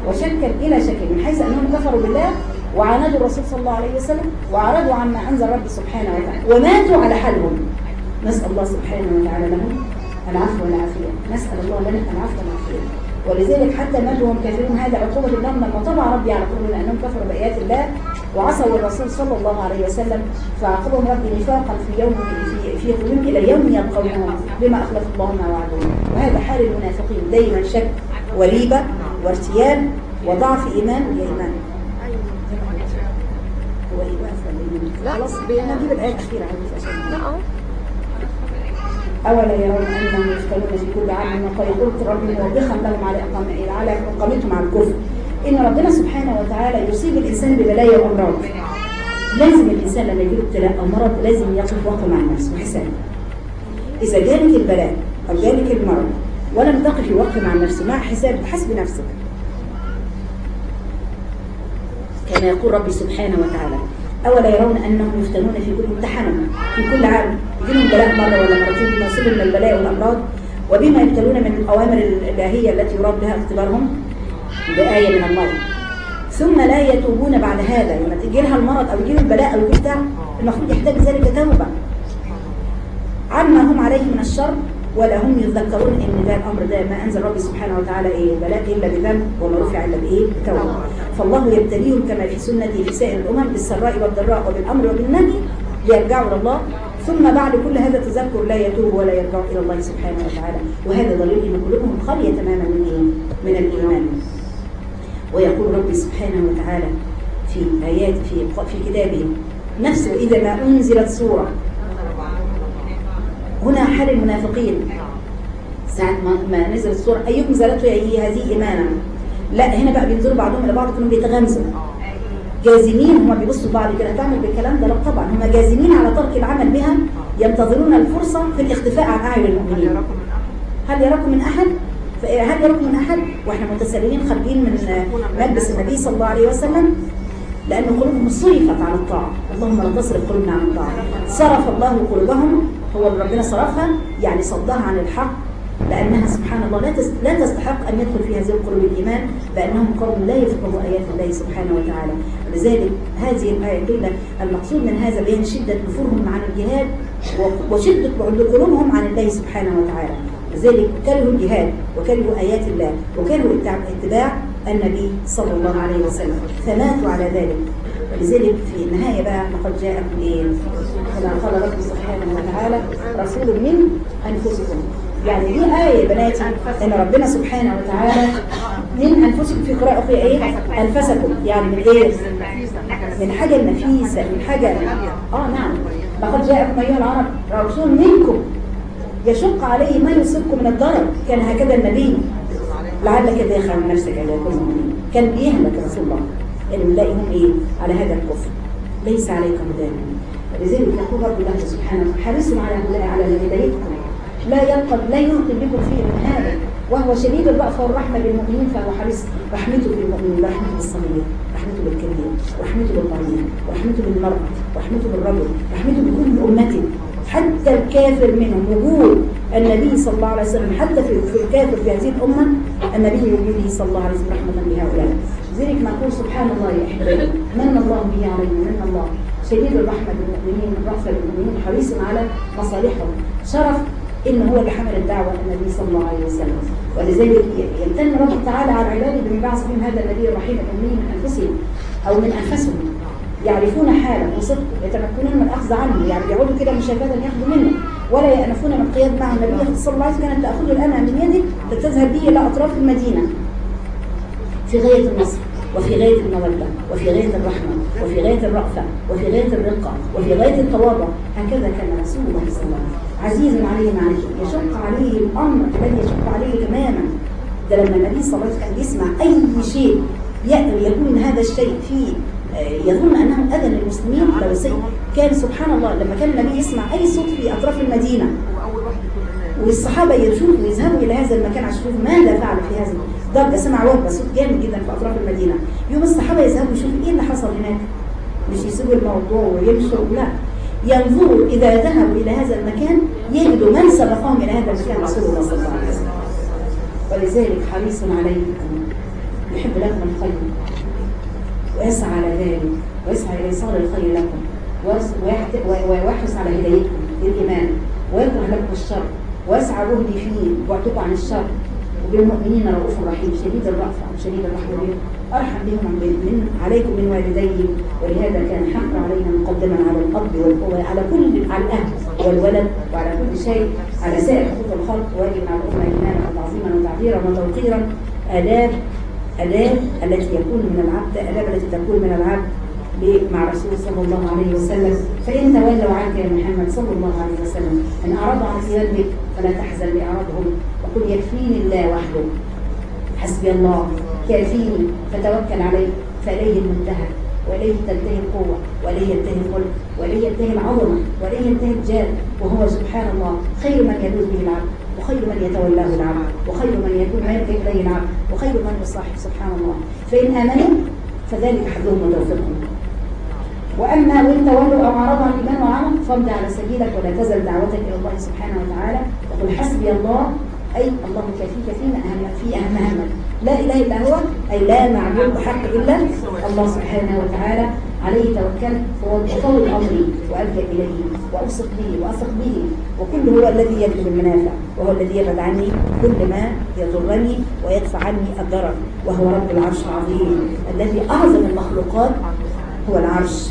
وشكا إلى شكل من حيث أنهم كفروا بالله وعاندوا الرسول صلى الله عليه وسلم وأعرضوا عما أنزل ربي سبحانه وتعالى وماتوا على حالهم. نسأل الله سبحانه وتعالى لهم العفو والعافية. نسأل الله لنا العفو والعافية. ولذلك حتى ماتوا وهم كافرون. هذا عقوبة لهم لما طبع ربي على قلوبهم لأنهم كفروا بآيات الله وعصوا الرسول صلى الله عليه وسلم. فعاقبهم ربي نفاقا في يوم في في قلوبهم إلى يوم يلقونه بما أخلف الله ما وعدوه وهذا حال المنافقين. دايما شك وريبة وارتياب وضعف إيمان يا إيمان هو إيه بقى لا. خلاص نجيب عشان لا آه أولا يرون أنهم يفتنون في كل عام قلت ربي موبخا لهم على إقام- على إقامتهم على الكفر. إن ربنا سبحانه وتعالى يصيب الإنسان ببلايا وأمراض. لازم الإنسان لما يجيله ابتلاء أو مرض لازم يقف وقفه مع نفسه وحساب إذا جالك البلاء أو جالك المرض ولم تقفي وقفه مع نفسه مع حساب حسب نفسك. كما يقول ربي سبحانه وتعالى أولا يرون أنهم يفتنون في كل امتحان في كل عام. يجيلهم بلاء مرة ولا مرتين بما يصيبهم من البلاء والأمراض وبما يبتلون من الأوامر الإلهية التي يراد بها اختبارهم بآية من الله. ثم لا يتوبون بعد هذا. لما تجي لها المرض أو يجي البلاء أو يجي بتاع المفروض يحتاج ذلك توبة. عما هم عليه من الشر ولا هم يذكرون إن ده الأمر ده ما أنزل ربي سبحانه وتعالى إيه بلاء إلا بذنب وما رفع إلا بايه بتوبه فالله يبتليهم كما في سنته في سائر الأمم بالسراء والضراء وبالأمر وبالنهي ليرجعوا إلى الله. ثم بعد كل هذا التذكر لا يتوب ولا يرجع إلى الله سبحانه وتعالى. وهذا دليل إن قلوبهم خالية تماما من إيه؟ من الإيمان. ويقول ربي سبحانه وتعالى في آيات في في كتابه نفسه إذا ما أنزلت سورة هنا حال المنافقين. ساعة ما, ما نزلت السورة أيكم زالته هي هذه إيمانا؟ لا هنا بقى بينظروا بعضهم إلى بعض كانوا بيتغمزوا جازمين هم بيبصوا لبعض كده هتعمل بالكلام ده لا طبعا. هم جازمين على ترك العمل بها ينتظرون الفرصة في الاختفاء عن أعين المؤمنين. هل يراكم من أحد؟ هل يراكم من أحد؟ وإحنا متسللين خارجين من ملبس النبي صلى الله عليه وسلم لأن قلوبهم صرفت عن الطاعة. اللهم لا تصرف قلوبنا عن الطاعة. صرف الله قلوبهم هو اللي ربنا صرفها يعني صدها عن الحق لأنها سبحان الله لا لا تستحق أن يدخل في هذه القلوب الإيمان بأنهم قوم لا يفقهوا آيات الله سبحانه وتعالى. لذلك هذه الآية قيل المقصود من هذا بيان شدة نفورهم عن الجهاد وشدة بعد قلوبهم عن الله سبحانه وتعالى. لذلك كرهوا الجهاد وكرهوا آيات الله وكرهوا اتباع النبي صلى الله عليه وسلم. فماتوا على ذلك. ولذلك في النهاية بقى لقد جاءكم إيه؟ كما قال ربي سبحانه وتعالى رسول من أنفسكم. يعني دي آية يا بناتي أن ربنا سبحانه وتعالى من أنفسكم في قراءة أخرى إيه؟ أنفسكم. يعني من إيه؟ من حاجة نفيسة من حاجة. آه نعم. لقد جاءكم أيها العرب رسول منكم يشق عليه ما يصيبكم من الضرر. كان هكذا النبي. لعلك داخل نفسك على كل مؤمن كان بيهلك رسول الله. اللي بنلاقيهم إيه على هذا الكفر. ليس عليك هداهم لذلك يقول رب الله سبحانه حريص على على هدايتكم لا يلقى لا يلقي بكم فيه من هذا. وهو شديد الرأفة والرحمة بالمؤمنين فهو حريص. رحمته بالمؤمنين رحمته بالصغير رحمته بالكبير رحمته بالضعيف رحمته بالمرأة رحمته بالرجل رحمته بكل أمته حتى الكافر منهم وجود النبي صلى الله عليه وسلم حتى في الكافر في هذه الأمة النبي وجوده صلى الله عليه وسلم رحمة بهؤلاء لذلك نقول سبحان الله يا من الله به علينا من الله. شديد الرحمة بالمؤمنين الرأفه بالمؤمنين حريص على مصالحهم. شرف ان هو اللي حمل الدعوة النبي صلى الله عليه وسلم. ولذلك يمتن رب تعالى على عباده بما بعث بهم هذا النبي الرحيم الامي من أنفسهم أو من أنفسهم. يعرفون حاله وصدقه يتمكنون من الأخذ عنه. يعني يقعدوا كده مشافهه ياخذوا منه. ولا يأنفون من القياد مع النبي صلى الله عليه وسلم. كانت تأخذه الأمة من يده فتذهب به إلى أطراف المدينة. في غاية النصر وفي غاية المودة وفي غاية الرحمة وفي غاية الرأفة وفي غاية الرقة وفي غاية التواضع. هكذا كان رسول الله صلى الله عليه وسلم. عزيز عليه ما يشق عليه الأمر الذي يشق عليه تماما. ده لما النبي صلى الله عليه وسلم كان يسمع أي شيء يأتي يكون هذا الشيء فيه آه، يظن أنه أذى للمسلمين كان سبحان الله لما كان النبي يسمع أي صوت في أطراف المدينة والصحابة يشوفوا ويذهبوا إلى هذا المكان عشان يشوفوا ماذا فعل في هذا ضجة سمع وهبة صوت جامد جدا في أطراف المدينة. يوم الصحابة يذهبوا يشوفوا إيه اللي حصل هناك. مش يسيبوا الموضوع ويمشوا لا. ينظروا إذا ذهبوا إلى هذا المكان يجدوا من سبقهم إلى هذا المكان رسول الله صلى الله عليه وسلم. ولذلك حريص عليكم يحب لكم الخير. ويسعى على ذلك. ويسعى إلى إيصال الخير لكم. ويحرص على هدايتكم للإيمان ويكره لكم الشر. ويسعى جهدي فيه ويعتق عن الشر. وبالمؤمنين رؤوف رحيم شديد الرأفة وشديد الرحمة أرحم بهم من عليكم من والديهم ولهذا كان حق علينا مقدما على الأب والأم على كل على الأهل والولد وعلى كل شيء. على سائر حقوق الخلق. واجب على الأمة إيمانا وتعظيما وتعبيرا وتوقيرا. آداب آداب التي يكون من العبد آداب التي تكون من العبد. مع رسول صلى الله عليه وسلم. فإن تولوا عنك يا محمد صلى الله عليه وسلم إن أعرضوا عن قيادك فلا تحزن بإعراضهم وقل يكفيني الله وحده. حسبي الله كافيني فتوكل عليه فإليه المنتهى وإليه تنتهي القوة وإليه ينتهي الملك وإليه ينتهي العظمة وإليه ينتهي الجاه وهو سبحان الله خير من يلوذ به العبد وخير من يتولاه العبد وخير من يكون يلجأ إليه العبد وخير من يصاحب سبحان الله. فإن آمنوا فذلك حظهم وتوفيقهم. وأما وإن تولوا أو اعرضوا عن الايمان وعمل فامضي على سبيلك ولا تزل دعوتك إلى الله سبحانه وتعالى. وقل حسبي الله أي الله كفيك فيما اهم في أهم همك لا إله إلا هو أي لا معبود بحق إلا الله سبحانه وتعالى. عليه توكلت وافوض أمري وألجأ إليه واوثق به وأثق به. وكل هو الذي يجلب المنافع وهو الذي يبعد عني كل ما يضرني ويدفع عني الضرر وهو رب العرش العظيم. الذي أعظم المخلوقات هو العرش.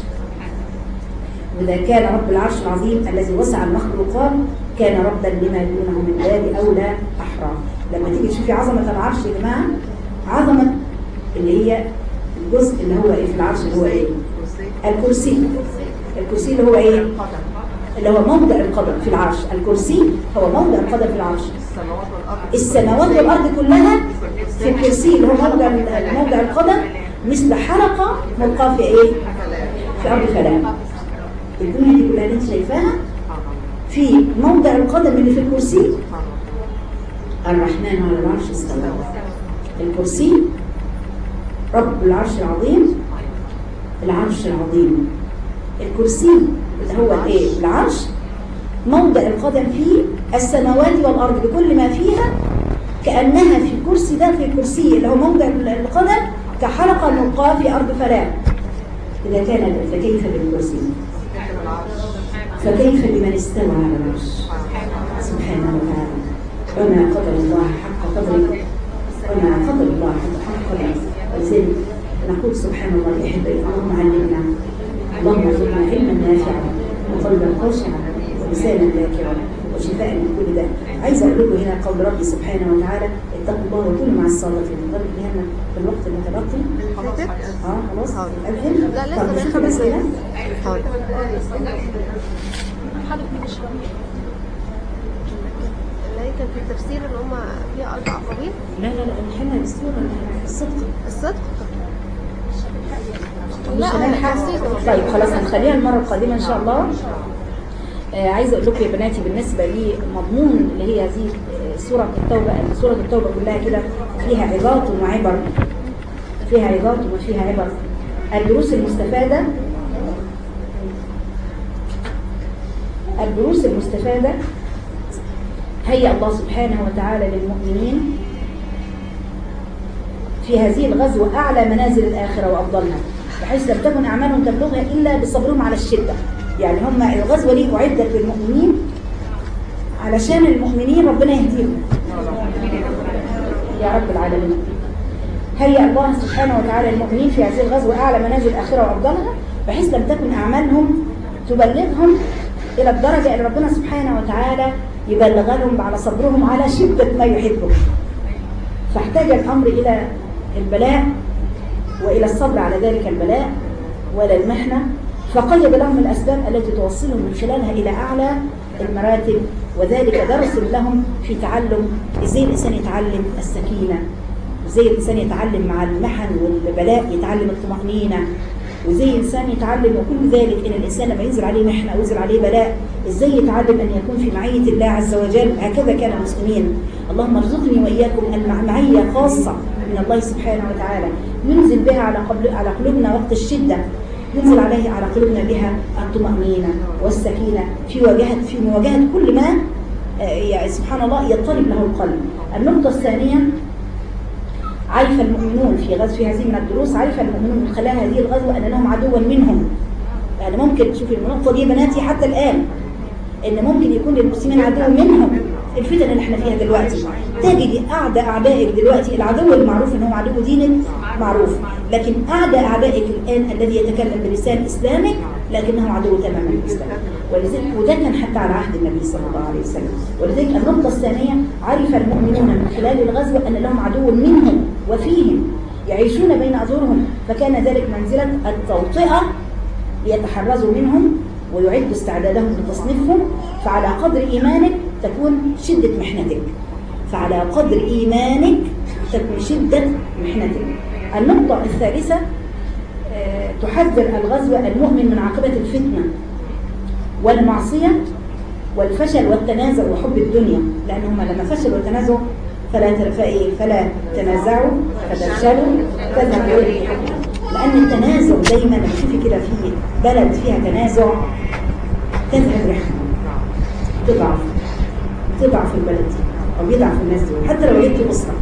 وإذا كان رب العرش العظيم الذي وسع المخلوقات كان ربا لما دونه من باب أولى أحرى. لما تيجي تشوفي عظمة العرش يا جماعة عظمة اللي هي الجزء اللي هو إيه في العرش اللي هو إيه؟ الكرسي. الكرسي اللي هو إيه؟ اللي هو موضع القدم في العرش. الكرسي هو موضع القدم في العرش. السماوات والأرض كلها في الكرسي اللي هو موضع موضع القدم مثل حلقة ملقاة في إيه؟ في أرض فلاة الدنيا دي كلها اللي انت شايفاها في موضع القدم اللي في الكرسي. الرحمن على العرش استوى. الكرسي رب العرش العظيم. العرش العظيم. الكرسي اللي هو الايه العرش. موضع القدم فيه السماوات والأرض بكل ما فيها كأنها في الكرسي ده في الكرسي اللي هو موضع القدم كحلقة ملقاة في أرض فلاة إذا كان فكيف بالكرسي؟ فكيف بمن استوى على العرش؟ سبحانه وتعالى وما قدر الله حق قدره. وما قدر الله حق قدره ولذلك نقول سبحان الله يحب اللهم علمنا. اللهم ارزقنا علما نافعا وقلبا خاشعا ولسانا ذاكرا وشفاء من كل ده عايزه أقول هنا قول ربي سبحانه وتعالى اتقوا الله وكونوا مع الصادقين نضرب هنا في الوقت المتبقي آه خلاص. اذن لا، لسه اللي هي كان في التفسير إن هم فيها أربع قبيل لا لا لا نحلها بالصورة الصدق. الصدق؟ لا طيب خلاص هنخليها المرة القادمة إن شاء الله. آه عايزة أقول لكم يا بناتي بالنسبة لمضمون اللي هي هذه سورة التوبة سورة التوبة كلها كده فيها عظات وعبر فيها عظات وفيها عبر. الدروس المستفادة الدروس المستفادة هيأ الله سبحانه وتعالى للمؤمنين. في هذه الغزوة أعلى منازل الآخرة وأفضلها. بحيث لم تكن أعمالهم تبلغها إلا بصبرهم على الشدة. يعني هم الغزوة دي أعدت للمؤمنين علشان المؤمنين ربنا يهديهم. يا رب العالمين. هيأ الله سبحانه وتعالى المؤمنين في هذه الغزوة أعلى منازل الآخرة وأفضلها بحيث لم تكن أعمالهم تبلغهم إلى الدرجة اللي ربنا سبحانه وتعالى يبلغ لهم على صبرهم على شدة ما يحبه فاحتاج الأمر إلى البلاء وإلى الصبر على ذلك البلاء وإلى المحنة. فقيد لهم الأسباب التي توصلهم من خلالها إلى أعلى المراتب وذلك درس لهم في تعلم إزاي الإنسان يتعلم السكينة وإزاي الإنسان يتعلم مع المحن والبلاء يتعلم الطمأنينة وإزاي الإنسان يتعلم وكل ذلك إن الإنسان لما ينزل عليه محنة أو ينزل عليه بلاء إزاي يتعلم أن يكون في معية الله عز وجل هكذا كان المسلمين. اللهم ارزقني وإياكم المعية خاصة من الله سبحانه وتعالى. ينزل بها على قلوبنا وقت الشدة. ينزل عليه على قلوبنا بها الطمأنينة والسكينة في مواجهة في مواجهة كل ما آه، يعني سبحان الله يضطرب له القلب. النقطة الثانية عرف المؤمنون في غزو في هذه من الدروس عرف المؤمنون من خلال هذه الغزوة أن لهم عدوا منهم. يعني ممكن تشوفي النقطة دي بناتي حتى الآن إن ممكن يكون للمسلمين عدو منهم. الفتن اللي إحنا فيها دلوقتي. تجد أعداء اعدائك دلوقتي العدو المعروف ان هو عدو دينك معروف. لكن أعداء أعدائك الآن الذي يتكلم بلسان اسلامك لكنه عدو تماما للإسلام. ولذلك وده كان حتى على عهد النبي صلى الله عليه وسلم. ولذلك النقطة الثانية عرف المؤمنون من خلال الغزوه أن لهم عدو منهم وفيهم يعيشون بين اظهرهم فكان ذلك منزلة التوطئة ليتحرزوا منهم ويعد استعدادهم لتصنيفهم فعلى قدر إيمانك تكون شدة محنتك. فعلى قدر إيمانك تكون شدة محنتك. النقطة الثالثة آه، تحذر الغزوة المؤمن من عاقبة الفتنة والمعصية والفشل والتنازع وحب الدنيا. لأنهم لما فشلوا وتنازعوا فلا فإيه فلا تنازعوا فتفشلوا تذهب ريحكم لأن التنازع دايما لما كده في بلد فيها تنازع تذهب ريحها تضعف تضعف البلد دي أو يضعف الناس دول حتى لو وجدتي أسرة.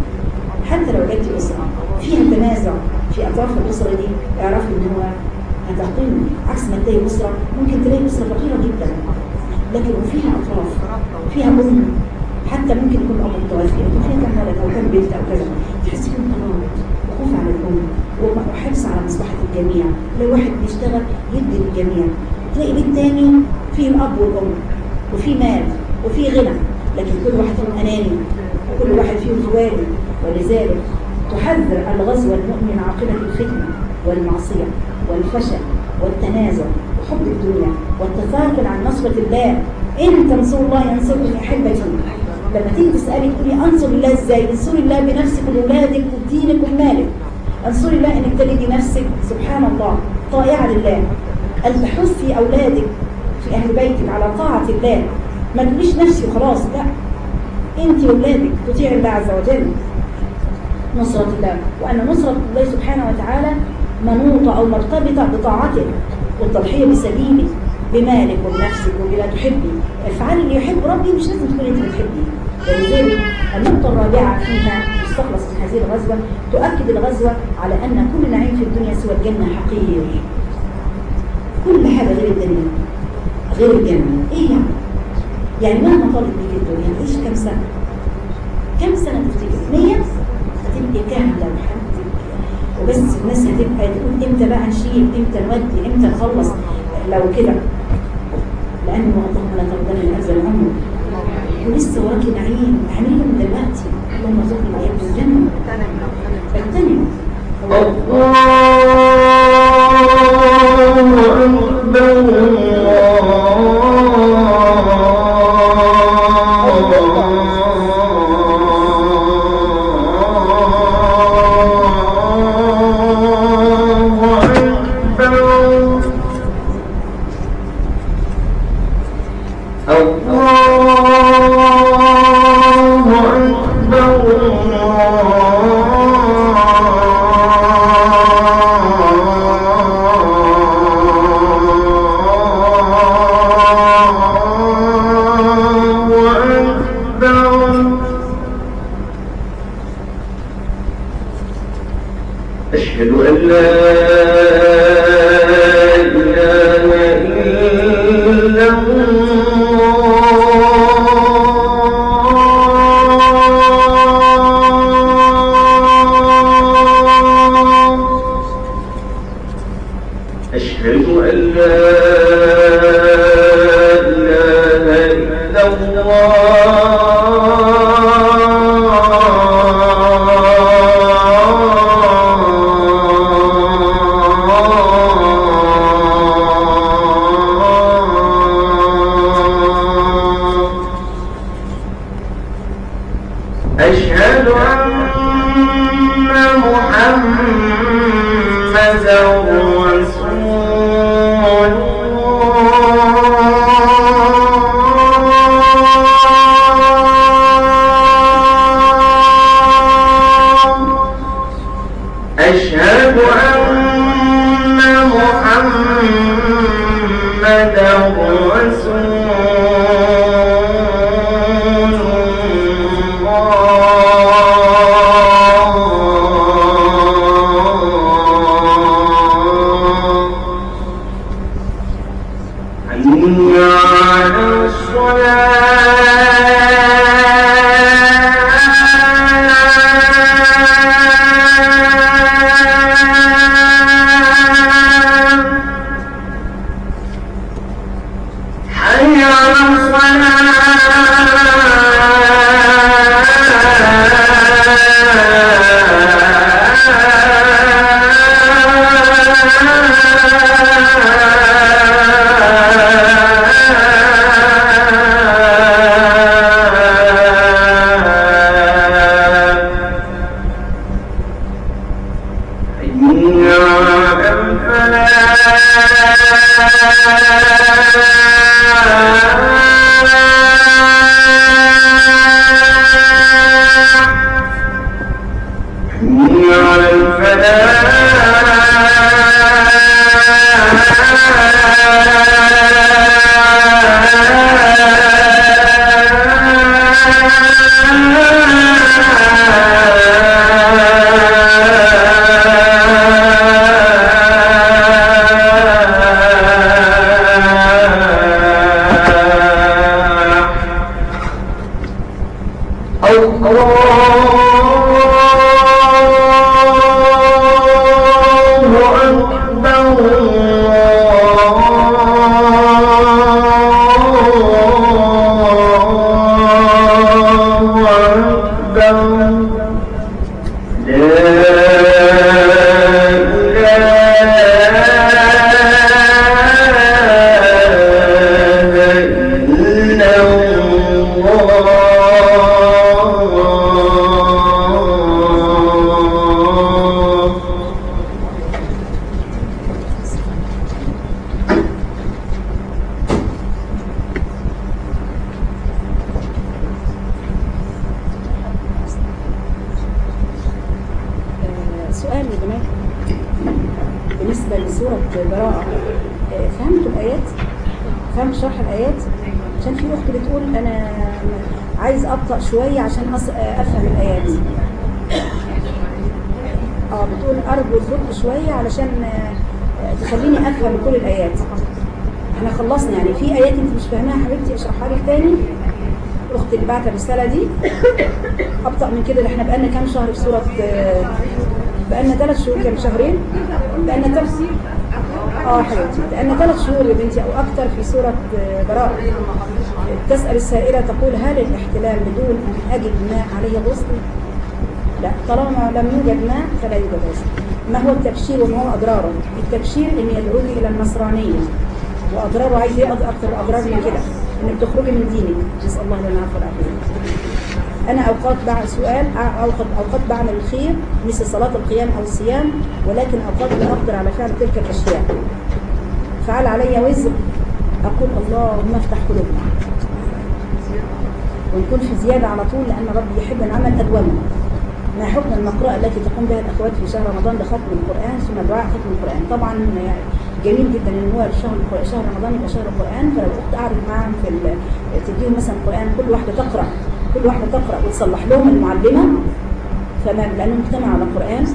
حتى لو وجدتي أسرة فيها تنازع في أطراف الأسرة دي اعرفي إن هو هتعطيني عكس ما تلاقي أسرة ممكن تلاقي أسرة فقيرة جدا. لكن وفيها أطراف فيها أم حتى ممكن يكون الأب متوفي لكن فيها كم ولد أو كم بنت أو كذا. تحس فيهم ترابط وخوف على الأم وحرص على مصلحة الجميع. لو واحد بيشتغل يدي للجميع. تلاقي بيت تاني فيه الأب والأم وفيه مال وفيه غنى. لكن كل واحد فيهم أناني. وكل واحد فيهم خوالي ولذلك تحذر الغزو المؤمن عاقبة الفتنة والمعصية والفشل والتنازع وحب الدنيا والتثاقل عن نصرة الله. إن تنصروا الله ينصركم يا أحبتي. لما تيجي تسألي تقولي أنصر الله إزاي؟ انصري الله بنفسك وأولادك ودينك ومالك انصري الله إنك تجدي نفسك. سبحان الله. طائعة لله. أن تحثي أولادك في أهل بيتك على طاعة الله. ما تقوليش نفسي وخلاص. لا. أنت وأولادك تطيع الله عز وجل نصرة الله. وأن نصرة الله سبحانه وتعالى منوطة أو مرتبطة بطاعته والتضحية بسبيله بمالك وبنفسك وبما تحبي. افعلي اللي يحب ربي مش لازم تكوني أنت بتحبي. ولذلك النقطة الرابعة فيها تستخلص من هذه الغزوة تؤكد الغزوة على أن كل نعيم في الدنيا سوى الجنة حقير. كل حاجة غير الدنيا غير الجنة. إيه يعني؟ يعني مهما طالب بيجي الدنيا يعني هتعيش كام سنة؟ كام سنة تفتكر؟ 100 هتبقي كاملة لحد وبس الناس هتبقى تقول إمتى بقى نشيل إمتى نودي؟ إمتى نخلص؟ لو كده. لأن اللهم لا تردنا لي العمر ولسه وراكي نعيم نعيم دلوقتي. اللهم ارزقني أيام الجنة. اغتنم. الله أكبر. الله الرسالة دي. أبطأ من كده ده إحنا بقالنا كام شهر في سورة بقالنا ثلاث شهور كام شهرين؟ بقالنا ثلاث آه حبيبتي بقالنا ثلاث شهور يا بنتي أو أكتر في سورة آه، براءة. تسأل السائلة تقول هل الاحتلال بدون أن أجد ماء عليه غسل؟ لا طالما لم يوجد ماء فلا يوجد غسل. ما هو التبشير وما هو أضراره؟ التبشير إن يدعوك إلى النصرانية. وأضراره عايز إيه أكتر أضرار من كده. إنك تخرجي من دينك. نسال الله لنا العفو والعافيه أنا أوقات بعد سؤال أوقات, أوقات بعمل الخير مثل صلاة القيام أو الصيام ولكن أوقات لا أقدر على فعل تلك الأشياء. فعل علي وزر. أقول اللهم افتح قلوبنا. ونكون في زيادة على طول لأن ربي يحب العمل أدومه. ما حكم المقرأة التي تقوم بها الأخوات في شهر رمضان بختم القرآن ثم دعاء ختم القرآن؟ طبعا يعني جميل جدا ان هو شهر شهر رمضان يبقى شهر القرآن. فلو قعدت معاهم في تديهم مثلا القرآن كل واحدة تقرأ كل واحدة تقرأ وتصلح لهم المعلمة فما لأنه مجتمع على القرآن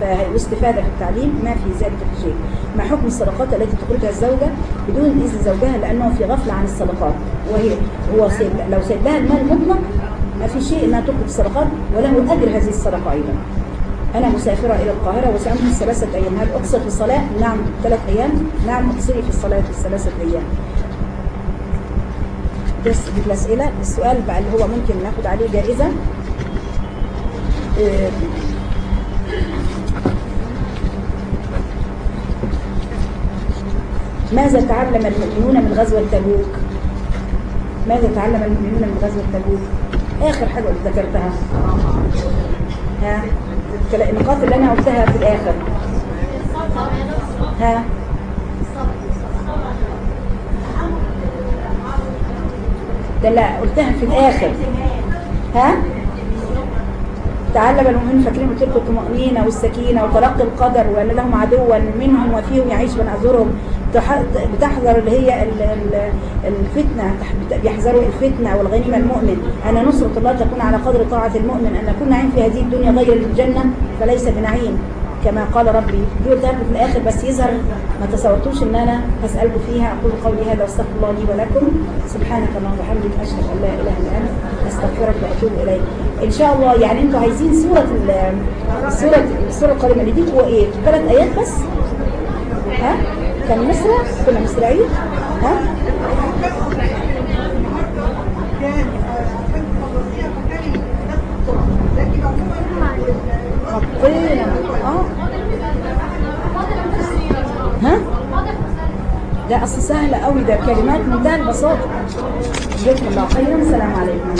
ف- واستفاده في التعليم ما في ذلك شيء. ما حكم الصدقات التي تخرجها الزوجة بدون إذن زوجها لأنه في غفلة عن الصدقات. وهي هو سيب لو سيب لها المال مطلق ما في شيء انها تخرج الصدقات وله أجر هذه الصدقة أيضا. أنا مسافرة إلى القاهرة وسأمكث ثلاثة أيام. هل أقصر في الصلاة؟ نعم. ثلاث أيام؟ نعم. أقصري في الصلاة في الثلاثة أيام. بس دي الأسئلة. السؤال بقى اللي هو ممكن ناخد عليه جائزة. إيه، ماذا تعلم المؤمنون من غزوة تبوك؟ ماذا تعلم المؤمنون من غزوة تبوك؟ آخر حاجة ذكرتها. ها؟ النقاط اللي أنا قلتها في الآخر. ها؟ ده لا قلتها في الآخر. ها؟ تعلم المؤمنين فاكرين قلت لكم الطمأنينة والسكينة وتلقي القدر وأن لهم عدوا منهم وفيهم يعيش من أزورهم. بتحذر اللي هي ال- ال- الفتنة بيحذروا الفتنة والغنيمة المؤمن. أن نصرة الله تكون على قدر طاعة المؤمن. أن نكون نعيم في هذه الدنيا غير الجنة فليس بنعيم. كما قال ربي. قلتها لكم في الآخر بس يظهر ما تصورتوش إن أنا هسألكم فيها. أقول قولي هذا واستغفر الله لي ولكم. سبحانك اللهم وبحمدك. أشهد أن لا إله إلا أنت. أستغفرك وأتوب إليك. إن شاء الله يعني أنتوا عايزين سورة السورة السورة القادمة اللي دي هو إيه؟ ثلاث آيات بس؟ ها؟ كان مسرع؟ كنا مسرعين؟ ها؟ حطينا آه ها؟ ده أصل سهل قوي ده كلمات منتهى البساطة جزاكم الله خيرا السلام عليكم